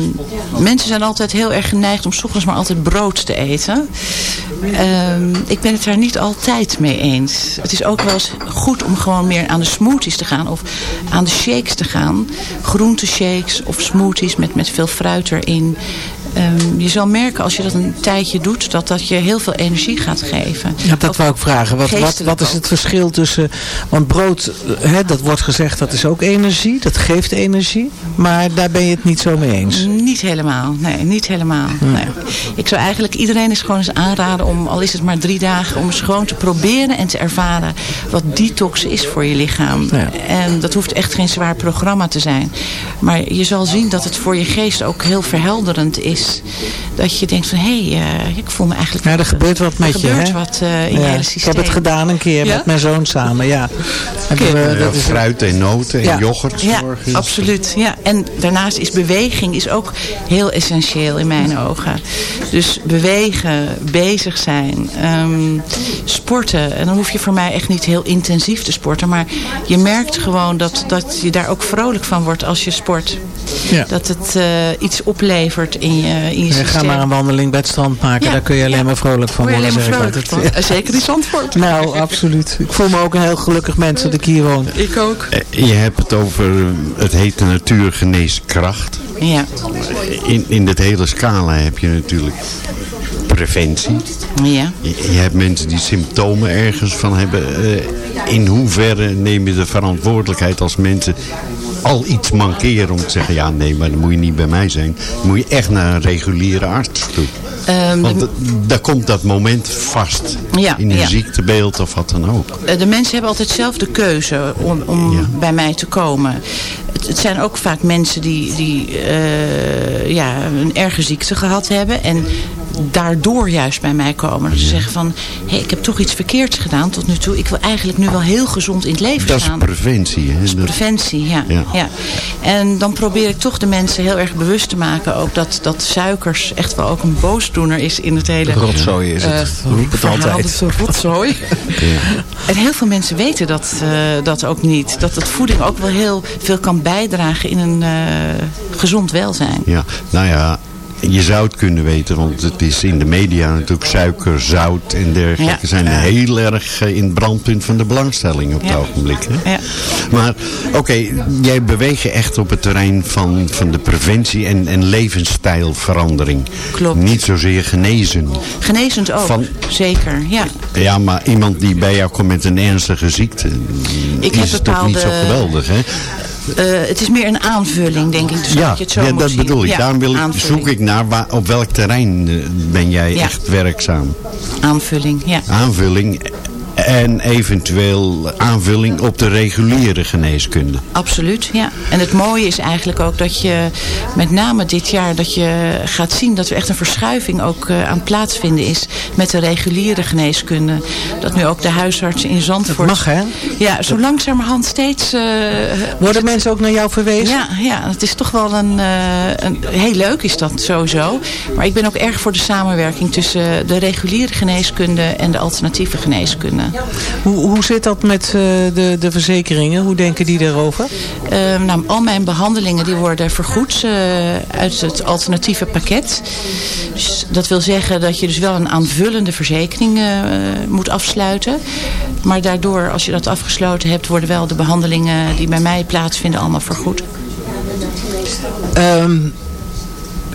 mensen zijn altijd heel erg geneigd om 's ochtends maar altijd brood te eten. Ehm, ik ben het daar niet altijd mee eens. Het is ook wel eens goed om gewoon meer aan de smoothies te gaan of aan de shakes te gaan. Groenteshakes of smoothies met, met veel fruit erin. Ehm, je zal merken als je dat een tijdje doet, dat dat je heel veel energie gaat geven. Ja, dat wou ik vragen. Wat, wat, wat is ook. het verschil tussen... Want brood, eh, hè, dat wordt gezegd, dat is ook energie. Dat geeft energie. Maar daar ben je het niet zo mee eens. Niet helemaal, nee, niet helemaal. Nee. Ik zou eigenlijk iedereen eens gewoon eens aanraden om, al is het maar drie dagen, om eens gewoon te proberen en te ervaren wat detox is voor je lichaam. Ja. En dat hoeft echt geen zwaar programma te zijn. Maar je zal zien dat het voor je geest ook heel verhelderend is. Dat je denkt van, hé, hey, eh, ik voel me eigenlijk... Ja, er gebeurt wat met er je, gebeurt hè? wat eh, in je Ja, hele ik heb het gedaan een keer Ja? met mijn zoon samen, ja. Hebben we- Ja, dat is fruit en noten en yoghurt. Ja, morgens. absoluut. Ja. En daarnaast is beweging is ook heel essentieel in mijn ogen. Dus bewegen, bezig zijn, ehm, sporten. En dan hoef je voor mij echt niet heel intensief te sporten. Maar je merkt gewoon dat, dat je daar ook vrolijk van wordt als je sport. Ja. Dat het eh, iets oplevert in je, in je Ja, systeem. ga maar een wandeling bij het strand maken. Ja, Daar kun je alleen ja. maar vrolijk van worden. alleen maar vrolijk van. Zeker in Zandvoort. Nou, absoluut. Ik voel me ook een heel gelukkig mens dat ik hier woon. Ik ook. Eh, Je hebt het over, eh, het heet de natuurgeneeskracht. Ja. In, in dit hele scala heb je natuurlijk preventie. Ja. Je, je hebt mensen die symptomen ergens van hebben. Eh, in hoeverre neem je de verantwoordelijkheid als mensen al iets mankeren om te zeggen... ja, nee, maar dan moet je niet bij mij zijn. Dan moet je echt naar een reguliere arts toe. Ehm, Want daar komt dat moment vast. Ja, in een ja. ziektebeeld of wat dan ook. Eh, De mensen hebben altijd zelf de keuze om, om bij mij te komen. Het, het zijn ook vaak mensen die, die eh, ja, een erge ziekte gehad hebben. En daardoor juist bij mij komen. Dat ze zeggen van, hé, ik heb toch iets verkeerds gedaan tot nu toe. Ik wil eigenlijk nu wel heel gezond in het leven Dat is staan. preventie. Hè? Dat- Preventie, ja. Ja. Ja. En dan probeer ik toch de mensen heel erg bewust te maken. Ook dat, dat suikers echt wel ook een boosdoener is in het hele... Rotzooi is het. Roep het altijd. Is een rotzooi. En heel veel mensen weten dat, eh, dat ook niet. Dat het voeding ook wel heel veel kan bijdragen in een eh, gezond welzijn. Ja, nou ja, je zou het kunnen weten, want het is in de media natuurlijk suiker, zout en dergelijke Ja. zijn heel erg eh, in het brandpunt van de belangstelling op het Ja. ogenblik. Hè? Ja. Maar oké, jij beweegt je echt op het terrein van, van de preventie en, en levensstijlverandering. Klopt. Niet zozeer genezen. Genezend ook, Van- zeker. Ja. Ja, maar iemand die bij jou komt met een ernstige ziekte, Ik is heb het toch niet zo geweldig, hè? Eh, het is meer een aanvulling, denk ik. Dus Ja, dat je het zo ja dat zien. bedoel ik. Ja, Daarom wil ik, zoek ik naar waar, op welk terrein eh, ben jij Ja. echt werkzaam. Aanvulling, ja. aanvulling en eventueel aanvulling op de reguliere geneeskunde. Absoluut, ja. En het mooie is eigenlijk ook dat je met name dit jaar dat je gaat zien dat er echt een verschuiving ook eh, aan plaatsvinden is met de reguliere geneeskunde. Dat nu ook de huisartsen in Zandvoort... mag, hè? Ja, zo langzamerhand steeds... eh, Worden mensen ook naar jou verwezen? ja, ja, het is toch wel een, eh, een... Heel leuk is dat sowieso. Maar ik ben ook erg voor de samenwerking tussen de reguliere geneeskunde en de alternatieve geneeskunde. Hoe, hoe zit dat met eh, de, de verzekeringen? Hoe denken die daarover? Ehm, nou, al mijn behandelingen die worden vergoed eh, uit het alternatieve pakket. Dus dat wil zeggen dat je dus wel een aanvullende verzekering eh, moet afsluiten. Maar daardoor, als je dat afgesloten hebt, worden wel de behandelingen die bij mij plaatsvinden allemaal vergoed. Ehm,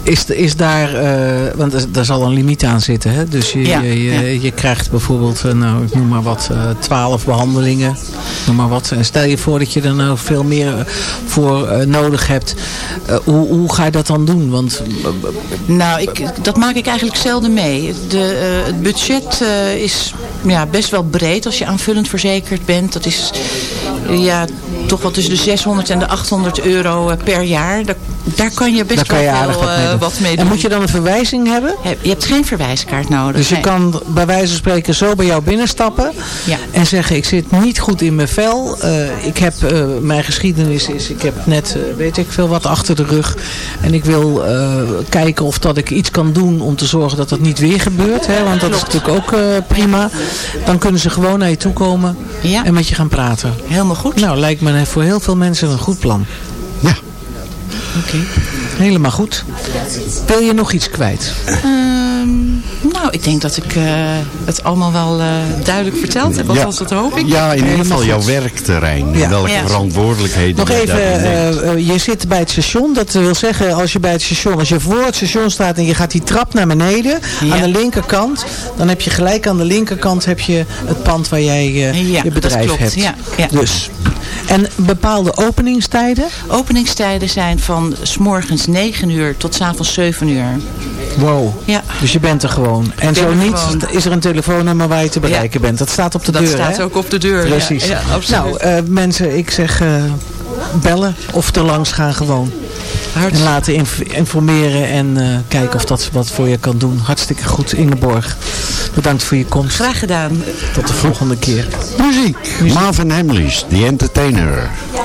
is, is daar, eh, want er, daar zal een limiet aan zitten. Hè? Dus je, Ja, je, je, ja. je krijgt bijvoorbeeld, eh, nou, ik noem maar wat, eh, twaalf behandelingen. Noem maar wat. En stel je voor dat je er nou veel meer voor nodig hebt. Hoe, hoe ga je dat dan doen? Want Nou, ik, dat maak ik eigenlijk zelden mee. De, het budget is ja, best wel breed als je aanvullend verzekerd bent. Dat is ja, toch wel tussen de 600 en de 800 euro per jaar. Daar, daar kan je best daar kan je wel wat mee eh, doen. En moet je dan een verwijzing hebben? Je hebt geen verwijskaart nodig. Dus je nee. kan bij wijze van spreken zo bij jou binnenstappen Ja. en zeggen ik zit niet goed in mijn vel. Eh, ik heb, eh, mijn geschiedenis is, ik heb net weet ik veel wat achter de rug. En ik wil eh, kijken of dat ik iets kan doen om te zorgen dat dat niet weer gebeurt. Hè, want dat is natuurlijk ook prima. Dan kunnen ze gewoon naar je toe komen Ja. en met je gaan praten. Helemaal goed. Nou, lijkt me voor heel veel mensen een goed plan. Ja. Oké. Helemaal goed. Wil je nog iets kwijt? Ehm, nou, ik denk dat ik eh, het allemaal wel eh, duidelijk verteld heb. Althans, dat hoop ik. Ja, in ieder geval jouw werkterrein. Ja. Welke Ja. verantwoordelijkheden Nog jij even, eh, je zit bij het station. Dat wil zeggen, als je bij het station, als je voor het station staat en je gaat die trap naar beneden, Ja. aan de linkerkant, dan heb je gelijk aan de linkerkant heb je het pand waar jij eh, Ja, je bedrijf dat klopt. hebt. Ja, ja. Dus. En bepaalde openingstijden? Openingstijden zijn van s morgens 9 uur tot s avonds 7 uur. Wow. Ja. Dus je bent er gewoon. En zo niet, gewoon. is er een telefoonnummer waar je te bereiken bent. Dat staat op de Dat deur, staat hè? ook op de deur. Precies. Ja, nou, eh, mensen, ik zeg eh, bellen of er langs gaan gewoon. En laten inf- informeren en eh, kijken of dat wat voor je kan doen. Hartstikke goed, Ingeborg. Bedankt voor je komst. Graag gedaan. Tot de volgende keer. Muziek. Marvin Hamlies, The Entertainer. Ja,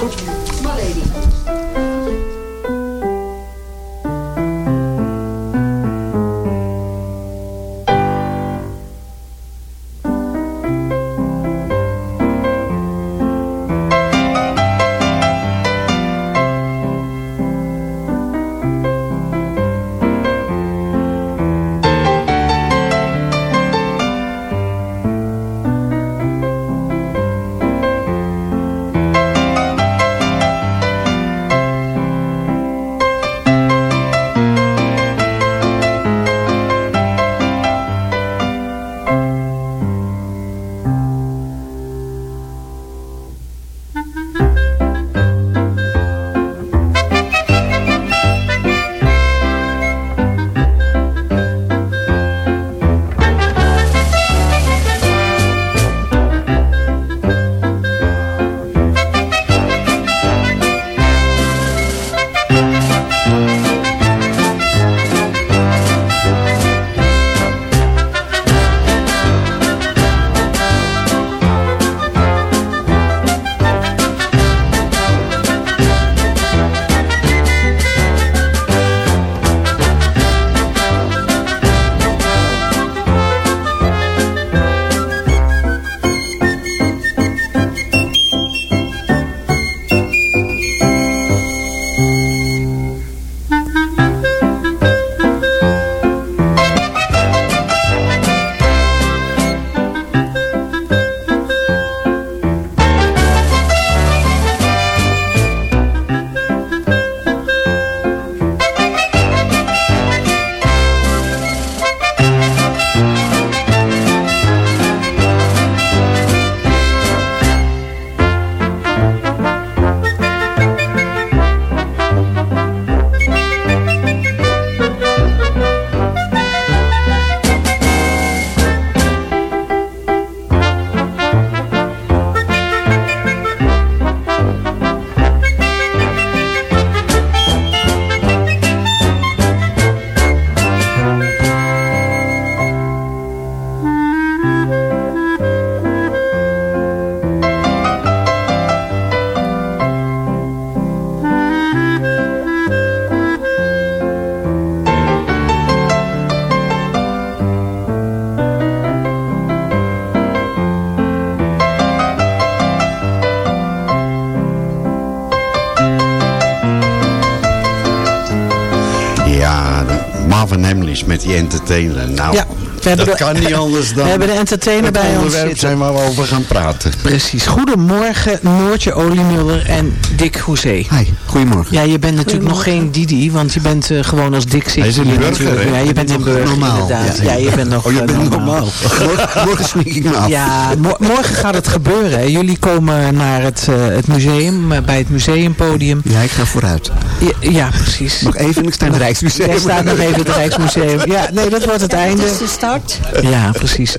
met die entertainer. Nou, Ja, we hebben dat de- kan niet anders dan we hebben de entertainer bij ons onderwerp zitten. zijn waar we over gaan praten. Precies. Goedemorgen, Noortje Oliemuller en Dick Hoezee. Hi, goedemorgen. Ja, je bent natuurlijk nog geen Didi, want je bent eh, gewoon als Dick zit. Hij is een hier burger? Ja, je bent een burger, normaal. inderdaad. Ja, je bent nog Oh, je eh, bent normaal. Morgen, morgen ik me af. Ja, mo- morgen gaat het gebeuren. Jullie komen naar het, eh, het museum, bij het museumpodium. Ja, ik ga vooruit. Ja, ja, precies. Nog even en ik sta in het Rijksmuseum. Jij staat nog even in het Rijksmuseum. Ja, nee, dat wordt het einde. Dat is de start. Ja, precies.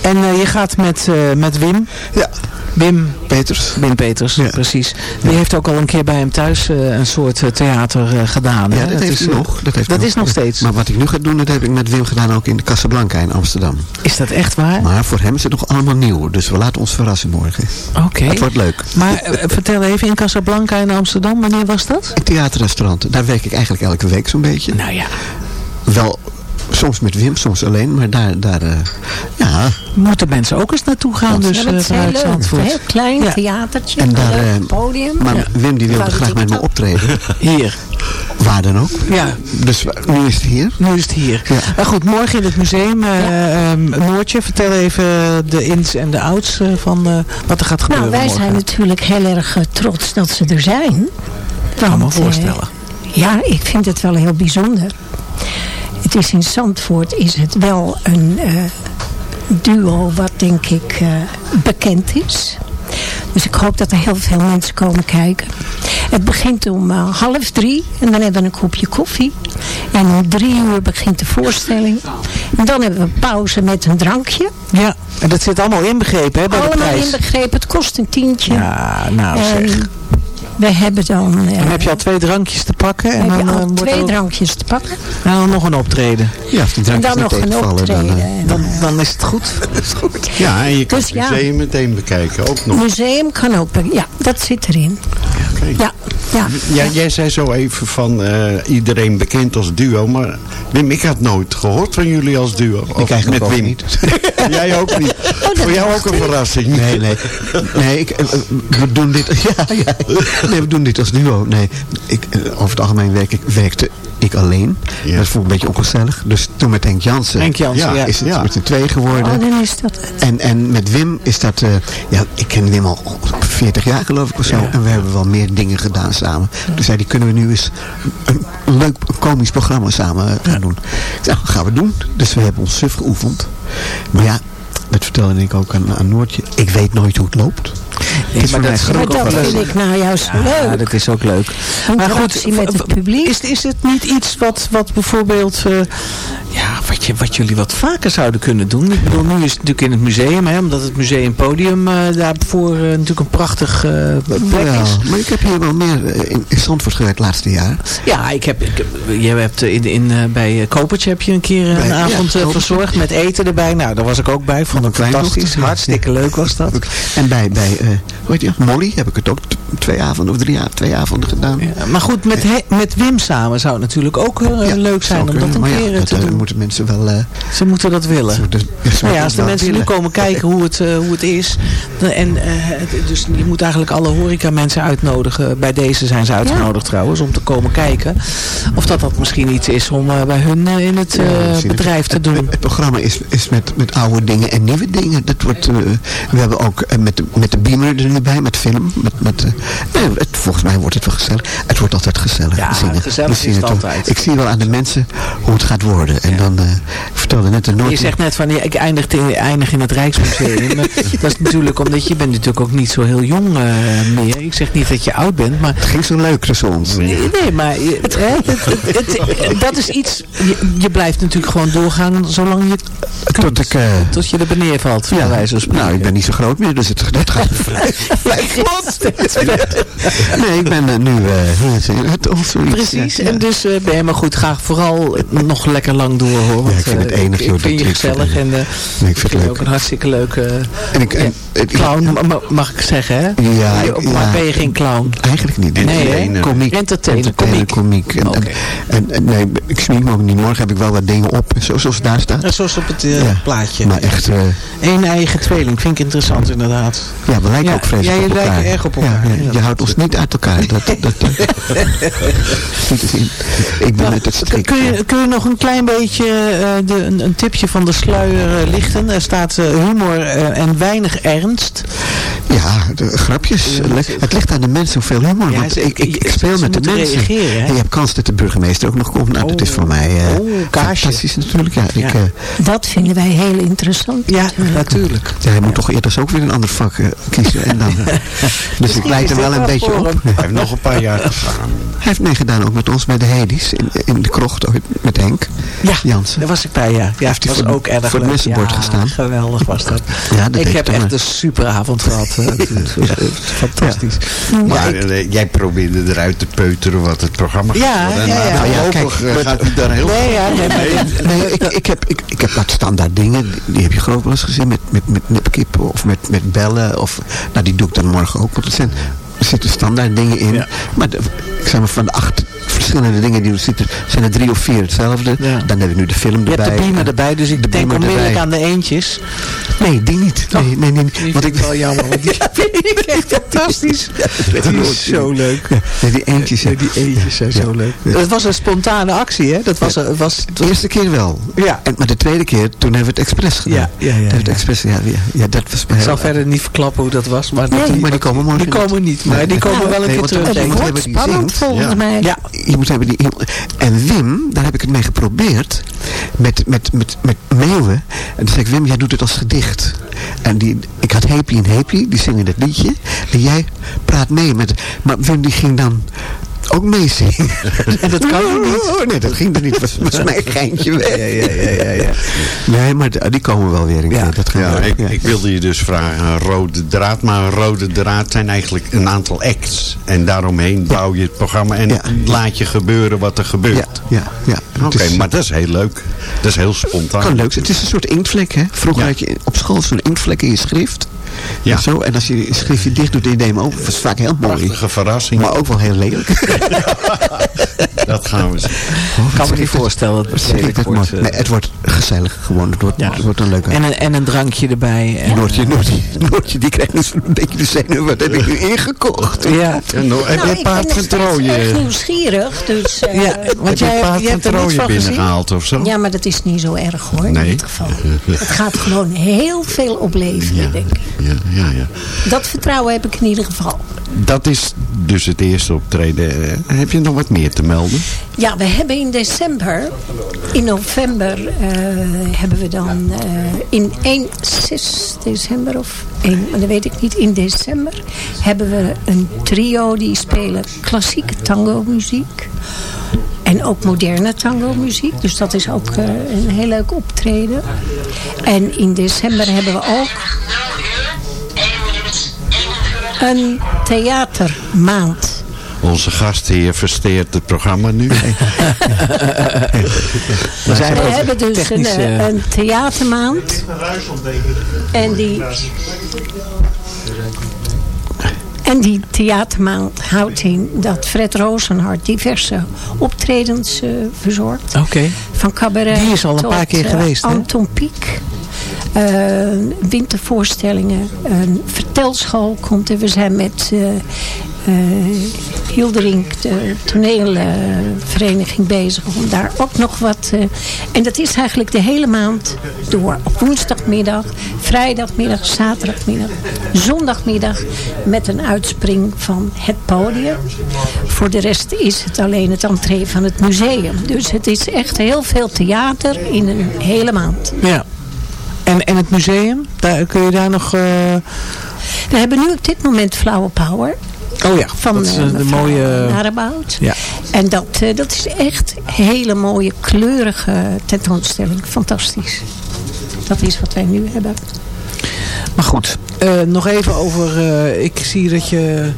En eh, je gaat met, eh, met Wim. Ja. Wim Peters. Wim Peters, precies. Die heeft ook al een keer bij hem thuis eh, een soort theater eh, gedaan. Ja, hè? dat, heeft is, hij nog. Dat, heeft dat is nog steeds. Maar wat ik nu ga doen, dat heb ik met Wim gedaan ook in de Casablanca in Amsterdam. Is dat echt waar? Maar voor hem is het nog allemaal nieuw. Dus we laten ons verrassen morgen. Oké. Het wordt leuk. Maar vertel even, in Casablanca in Amsterdam, wanneer was dat? Een theaterrestaurant. Daar werk ik eigenlijk elke week zo'n beetje. Nou ja. Wel soms met Wim, soms alleen. Maar daar, daar eh, ja. Moeten mensen ook eens naartoe gaan, dus Ja, dat eh, is heel vanuit leuk. Een heel klein Ja. theatertje. En daar, een eh, podium. Maar Ja. Wim die wilde graag ik met me optreden. Hier. Waar dan ook. Ja. Dus nu is het hier. Nu is het hier. Maar goed, morgen in het museum. eh, ehm, Noortje, vertel even de ins en de outs eh, van eh, wat er gaat gebeuren Nou, wij morgen. zijn natuurlijk heel erg eh, trots dat ze er zijn. Kan me eh, voorstellen. ja, ik vind het wel heel bijzonder. Het is in Zandvoort is het wel een eh, duo wat denk ik eh, bekend is. Dus ik hoop dat er heel veel mensen komen kijken. Het begint om eh, half drie en dan hebben we een kopje koffie. En om drie uur begint de voorstelling. En dan hebben we pauze met een drankje. Ja, en dat zit allemaal inbegrepen hè, bij de Allemaal prijs. inbegrepen. Het kost een tientje. Ja, nou En zeg. We hebben dan... Dan heb je al twee drankjes te pakken. En heb je dan, al eh, wordt twee ook- drankjes te pakken. En dan nog een optreden. Ja, die En drankjes dan nog een tegenvallen, dan, eh, optreden. Dan, dan is het goed. is goed. Ja, en je kan Dus het ja. museum meteen bekijken, ook nog. Museum kan ook. be- Ja, dat zit erin. Ja, ja. Ja, jij zei zo even van eh, iedereen bekend als duo, maar Wim, ik had nooit gehoord van jullie als duo. Of eigenlijk met ook Wim. niet. jij ook niet. Voor jou ook een verrassing. Nee, nee. Nee, ik, eh, eh, we doen dit... Ja, ja. Nee, we doen dit als duo. Nee, ik, over het algemeen werk ik, werkte ik alleen. Dat ik een beetje ongezellig. Dus toen met Henk Jansen, Henk Jansen, ja. is het Ja. met z'n twee geworden. Oh, dan is dat het. En, en met Wim is dat... eh, ja, ik ken Wim al 40 jaar geloof ik of zo. En we hebben wel meer dingen gedaan samen. Dus zei die kunnen we nu eens een, een leuk komisch programma samen eh, gaan doen. Ik zei, nou, gaan we doen. Dus we hebben ons suf geoefend. Maar ja, dat vertelde ik ook aan, aan Noortje. Ik weet nooit hoe het loopt. Het is dat Maar dat opgeleid. vind ik nou juist Ja, leuk. dat is ook leuk. Maar goed, met het publiek. Is, is het niet iets wat, wat bijvoorbeeld, eh, wat, je, wat jullie wat vaker zouden kunnen doen? Ik bedoel, nu is het natuurlijk in het museum, hè, omdat het museumpodium eh daarvoor eh, natuurlijk een prachtig eh, plek Ja, is. maar ik heb hier wel meer in, in Zandvoort gewerkt de laatste jaren. Ja, ik heb, ik heb, je hebt in, in, bij Kopertje heb je een keer Bij- een avond verzorgd met eten erbij. Nou, daar was ik ook bij. Vond ik fantastisch. Hartstikke leuk was dat. En bij, bij hoe heet die? Molly heb ik het ook twee avonden of drie, twee avonden gedaan. Ja, maar goed, met, he- met Wim samen zou het natuurlijk ook leuk zijn om dat een keer te doen. moeten mensen wel... eh, Ze moeten dat willen. ze ze Nou ja, moeten als de mensen nu komen kijken hoe het, eh, hoe het is. En, eh, dus je moet eigenlijk alle horeca mensen uitnodigen. Bij deze zijn ze uitgenodigd trouwens. Om te komen kijken. Of dat dat misschien iets is om bij hun in het Ja, bedrijf te doen. Het programma is, is met, met oude dingen en nieuwe dingen. Dat wordt, we hebben ook met, de, met de beamer er nu bij, met film. Met, met, nee, het, volgens mij wordt het wel gezellig. Het wordt altijd gezellig. Ja, het. gezellig is altijd. Ik zie wel aan de mensen hoe het gaat worden. En dan, ik vertelde net een Je nooit... zegt net van, ja, ik eindig in, eindig in het Rijksmuseum. Maar dat is natuurlijk omdat je bent natuurlijk ook niet zo heel jong eh, meer. Ik zeg niet dat je oud bent, maar... Het ging zo leuk tussen ons. Nee, nee, maar je- hè, het, het- het- dat is iets... Je, je blijft natuurlijk gewoon doorgaan zolang je Tot ik... eh, tot je er beneden valt, spreken. nou, ik ben niet zo groot meer, dus het, het gaat Nee, ik ben eh, nu uh, het of zoiets. Precies, Ja, en dus eh, ben je maar goed, ga vooral nog lekker lang door hoor. Want, ik vind het eh, enig, Ik, joh, ik vind dat je gezellig het- en eh, Nee, ik vind het ook een hartstikke leuke En ik, en, ik- clown, ma- ma- mag ik zeggen hè? Ja, ik- maar ja. ben je geen clown? Eigenlijk niet. Nee? Entertainer. Komiek. Entertainer, Entertainer, komiek. En, en, en, en nee, ik smink me ook niet. Morgen heb ik wel wat dingen op, zo, zoals het daar staat. Ja, zoals op het eh, Ja. plaatje. Maar echt, eh, Eén eigen tweeling, vind ik interessant inderdaad. ja, we lijken Ja, ook vreselijk ja, je elkaar. lijkt erg op Ja, elkaar, ja, ja, je houdt ons niet uit elkaar. Dat, dat. Ik ben met het Kun strikken. kun je, kun je nog een klein beetje eh, de, een, een tipje van de sluier eh, lichten? Er staat eh, humor eh, en weinig ernst. Ja, de grapjes. Het ligt aan de mensen hoeveel humor. Ja, want ze- ik, ik, speel met de mensen. reageren? En je hebt kans dat de burgemeester ook nog komt. Nou, dat is voor mij eh Oh, fantastisch natuurlijk. Ja, ik, Ja. eh, Dat vinden wij heel interessant. Ja, natuurlijk. ja, hij moet toch eerder ook weer een ander vak eh, kiezen. En dan, eh, dus ik leid er wel een beetje op. Hij heeft nog een paar jaar te gaan. Hij heeft meegedaan ook met ons bij de Hedis in, in de krocht met Henk Ja, Jansen. Daar was ik bij, ja. Ja, Heeft hij was voor- ook erg voor het messenbord ja, gestaan? geweldig was dat. Ja, dat ik heb echt maar. een superavond gehad. eh, Het was echt fantastisch. Maar eh, jij probeerde eruit te peuteren wat het programma Ja, gaat worden. ja, ja. nou, Ja, kijk, gaat hij daar heel Nee, ja, nee, Nee, ik, ik, heb, ik, ik heb wat standaard dingen. Die, heb je geloof ik wel eens gezien met, met, met nipkip of met, met bellen. Of, nou, die doe ik dan morgen ook. Want het zijn, er zitten standaard dingen in. Maar de, ik zeg maar van de acht verschillende dingen die er zitten. Zijn er drie of vier hetzelfde. Dan hebben we nu de film Je erbij. hebt de beamer erbij, dus ik De denk beamer onmiddellijk aan de eentjes. Nee, die niet. Nee, nee, nee. Die Want vind ik wel jammer, want die vind ik echt fantastisch. Die is zo leuk. Ja, nee, die eentjes. Ja. die eentjes zijn zo leuk. Het was een spontane actie, hè? Dat was, het was, De eerste keer wel. Ja. En, maar de tweede keer, toen hebben we het expres gedaan. Ja, ja, ja, Toen hebben we het ja. expres, ja, ja, ja, dat was Ik zal verder niet verklappen hoe dat was. Maar, dat- maar die komen morgen Die komen niet, maar Nee. die komen wel een Nee, keer terug. denk ik. hebben die spannend volgens mij. Ja, Je moet hebben die... En Wim, daar heb ik het mee geprobeerd. Met, met, met, met. En toen zei ik, Wim, jij doet het als gedicht. En die, ik had Happy en Happy, die zingen dat liedje. En jij praat mee met... Maar Wim die ging dan ook meezingen. En dat kan ook niet. Oh, nee, dat ging er niet. Dat was, mijn geintje weg. Ja, ja, ja, ja, ja. Nee, maar die komen wel weer. Ja. Dat Ja, ik, ik wilde je dus vragen, een rode draad. Maar een rode draad zijn eigenlijk een aantal acts. En daaromheen bouw je het programma en Ja. laat je gebeuren wat er gebeurt. ja, ja. Oké, is- maar dat is heel leuk. Dat is heel spontaan. kan leuk zijn. Het is een soort inktvlek, hè? Vroeger Ja. had je op school zo'n inktvlek in je schrift. Ja. En, zo, en als je je schriftje dicht doet en je hem open, dat is vaak heel mooi. Prachtige verrassing. Maar ook wel heel lelijk. Dat gaan we zien. Ik kan me niet voorstellen dat het ik lelijk dat wordt. eh. Nee, het wordt gezellig gewoon. Het wordt, Ja. het wordt een leuke... En een, en een drankje erbij. En, Noortje, Noortje, Noortje, die krijgt dus een beetje de zenuw. Wat heb ik nu ingekocht? ja. En nou, heb je Nou, een ik ben paard van erg Heb nieuwsgierig. Dus, eh, Ja, je want een jij, paard jij van er binnengehaald of zo? ja, maar dat is niet zo erg hoor, in dit geval. Het gaat gewoon heel veel opleveren, denk ik. Ja, ja, ja. Dat vertrouwen heb ik in ieder geval. Dat is dus het eerste optreden. Eh, Heb je nog wat meer te melden? Ja, we hebben in december, in november eh, hebben we dan eh, in 1, 6 december of 1, maar dat weet ik niet, in december hebben we een trio die spelen klassieke tango muziek. En ook moderne tango muziek. Dus dat is ook een heel leuk optreden. En in december hebben we ook een theatermaand. Onze gastheer versteert het programma nu. We zijn We hebben dus een, technisch, eh, eh, een theatermaand. En die... En die theatermaand houdt in dat Fred Rozenhart diverse optredens eh, verzorgt. Oké. Van cabaret Die is al een tot, paar keer geweest, hè? Anton Pieck. Eh, wintervoorstellingen. Een vertelschool komt er. We zijn met eh eh, Hilderink, de toneelvereniging, bezig. Om daar ook nog wat... en dat is eigenlijk de hele maand door. Woensdagmiddag, vrijdagmiddag, zaterdagmiddag, zondagmiddag. Met een uitspring van het podium. Voor de rest is het alleen het entree van het museum. Dus het is echt heel veel theater in een hele maand. Ja. En, en het museum? Daar, kun je daar nog... eh, We hebben nu op dit moment Flower Power. Oh ja, Van dat is eh, eh, de mooie... Narabout. Ja. En dat, dat is echt hele mooie, kleurige tentoonstelling. Fantastisch. Dat is wat wij nu hebben. Maar goed, nog even over... ik zie dat je...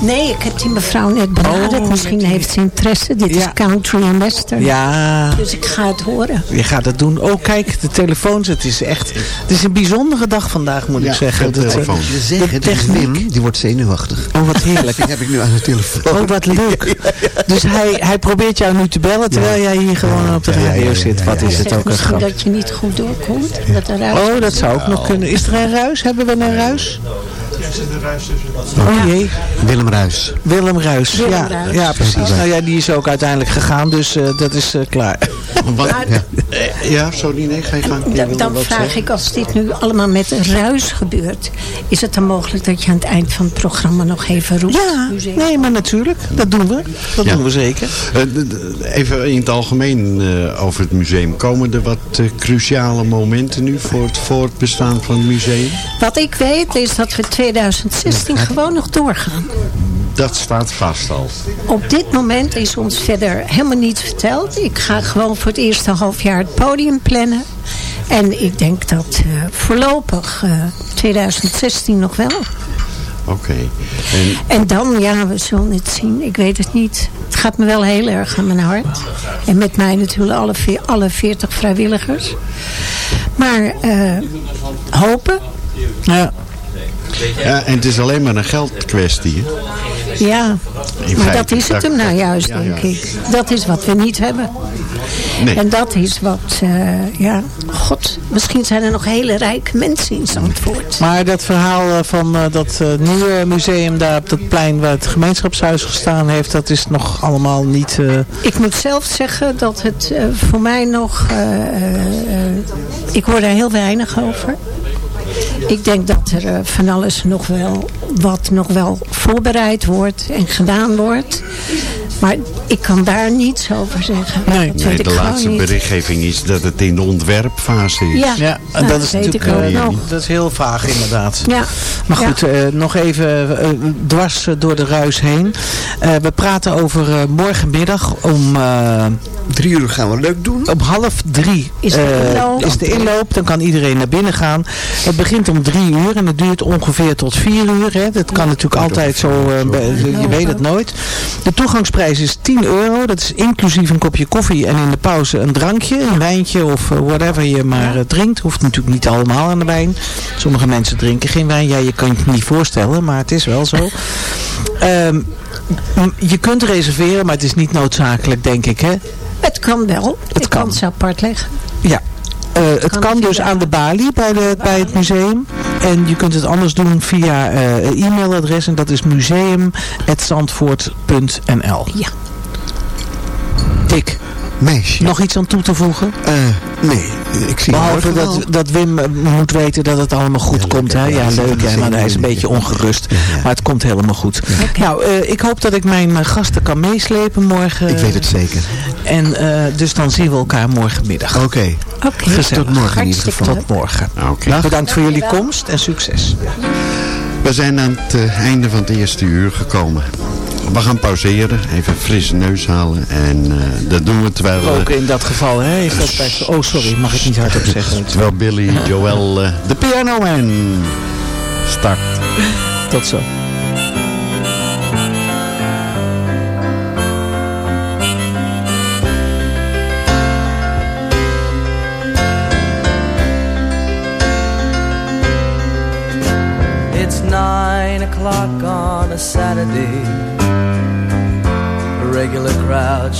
Nee, ik heb die mevrouw net benaderd. Oh, Misschien heeft ze interesse. Dit is country en western. Ja, Dus ik ga het horen. je gaat dat doen. Oh, kijk, de telefoons. Het is echt... Het is een bijzondere dag vandaag, moet ik zeggen. Je zegt, het is techniek. Die wordt zenuwachtig. Oh, wat heerlijk. Die heb ik nu aan de telefoon. Oh, wat leuk. Dus hij, hij probeert jou nu te bellen terwijl jij hier gewoon op de Ja, ja, ja, radio ja, zit. ja, Wat ja, is het ook een misschien grap. dat je niet goed doorkomt. Dat er ruis Oh, dat zou ook nog kunnen. Is er een ruis? Hebben we een ruis? Oh jee, Willem Ruis. Willem Ruis. Willem ja, Ruis. ja, precies. Nou ja, die is ook uiteindelijk gegaan, dus eh, dat is eh, klaar. Wat? Maar- Ja. Eh, ja, sorry, nee, ga je gang. Dan, vraag zeggen. ik, als dit nu allemaal met een ruis gebeurt... is het dan mogelijk dat je aan het eind van het programma nog even roept? Ja, Museum? nee, maar natuurlijk. Dat doen we. Dat Ja. doen we zeker. Even in het algemeen eh, over het museum. Komen er wat cruciale momenten nu voor het voortbestaan van het museum? Wat ik weet is dat we 2016 gewoon nog doorgaan. Dat staat vast al. Op dit moment is ons verder helemaal niets verteld. Ik ga gewoon voor het eerste half jaar het podium plannen. En ik denk dat eh, voorlopig eh, 2016 nog wel. Oké. En En dan, ja, we zullen het zien. Ik weet het niet. Het gaat me wel heel erg aan mijn hart. En met mij natuurlijk alle, alle 40 vrijwilligers. Maar eh, hopen. Ja. Ja, en het is alleen maar een geldkwestie. hè? Ja, In maar dat is het hem nou juist, ja, denk ja. ik. Dat is wat we niet hebben. Nee. En dat is wat, eh, ja, god, misschien zijn er nog hele rijke mensen in Zandvoort. Maar dat verhaal eh, van eh, dat nieuwe museum daar op dat plein waar het gemeenschapshuis gestaan heeft, dat is nog allemaal niet... eh, Ik moet zelf zeggen dat het voor mij nog... eh, eh, eh, ik hoor daar heel weinig over. Ik denk dat er eh, van alles nog wel wat nog wel voorbereid wordt en gedaan wordt. Maar ik kan daar niets over zeggen. dat Nee, de laatste berichtgeving is dat het in de ontwerpfase is. Ja, nou, dat is weet natuurlijk ook eh, nog. dat is heel vaag inderdaad. Ja. Maar Ja. goed, eh, nog even eh, dwars door de ruis heen. Eh, we praten over eh, morgenmiddag om... eh, Drie uur gaan we leuk doen. Om half drie Is de inloop. is de inloop. Dan kan iedereen naar binnen gaan. Het begint om drie uur en het duurt ongeveer tot vier uur. Hè. Dat kan natuurlijk altijd zo, eh, je weet het nooit. De toegangsprijs is 10 euro. Dat is inclusief een kopje koffie en in de pauze een drankje, een wijntje of eh, whatever je maar eh, drinkt. Hoeft natuurlijk niet allemaal aan de wijn. Sommige mensen drinken geen wijn. Ja, je kan het niet voorstellen, maar het is wel zo. Ehm, je kunt reserveren, maar het is niet noodzakelijk, denk ik. Hè? Het kan wel. Het ik kan kan. het ze apart leggen. Ja. Eh, het kan dus aan de balie bij, de, bij het museum. En je kunt het anders doen via eh, e-mailadres. En dat is museum.zandvoort.nl Ja. Dick, Meisje. nog iets aan toe te voegen? Eh, nee, ik zie Behalve dat, dat Wim eh, moet weten dat het allemaal goed komt. Hè? Ja, leuk. hè, maar hij is een beetje ongerust. Maar het komt helemaal goed. Nou, eh, ik hoop dat ik mijn gasten kan meeslepen morgen. Ik weet het zeker. En eh, dus dan zien we elkaar morgenmiddag. Oké. Oké. Gezellig. Tot morgen in ieder geval. Tot morgen. Oké. Bedankt voor jullie komst en succes. We zijn aan het einde van het eerste uur gekomen. We gaan pauzeren, even een frisse neus halen. En eh, dat doen we terwijl, eh, Ook in dat geval, hè? Is dat bij... Oh, sorry, mag ik niet hardop zeggen. terwijl Billy Joel eh, de piano man start. Tot zo. It's nine o'clock on a Saturday.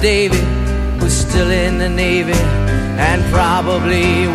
David, who's still in the Navy and probably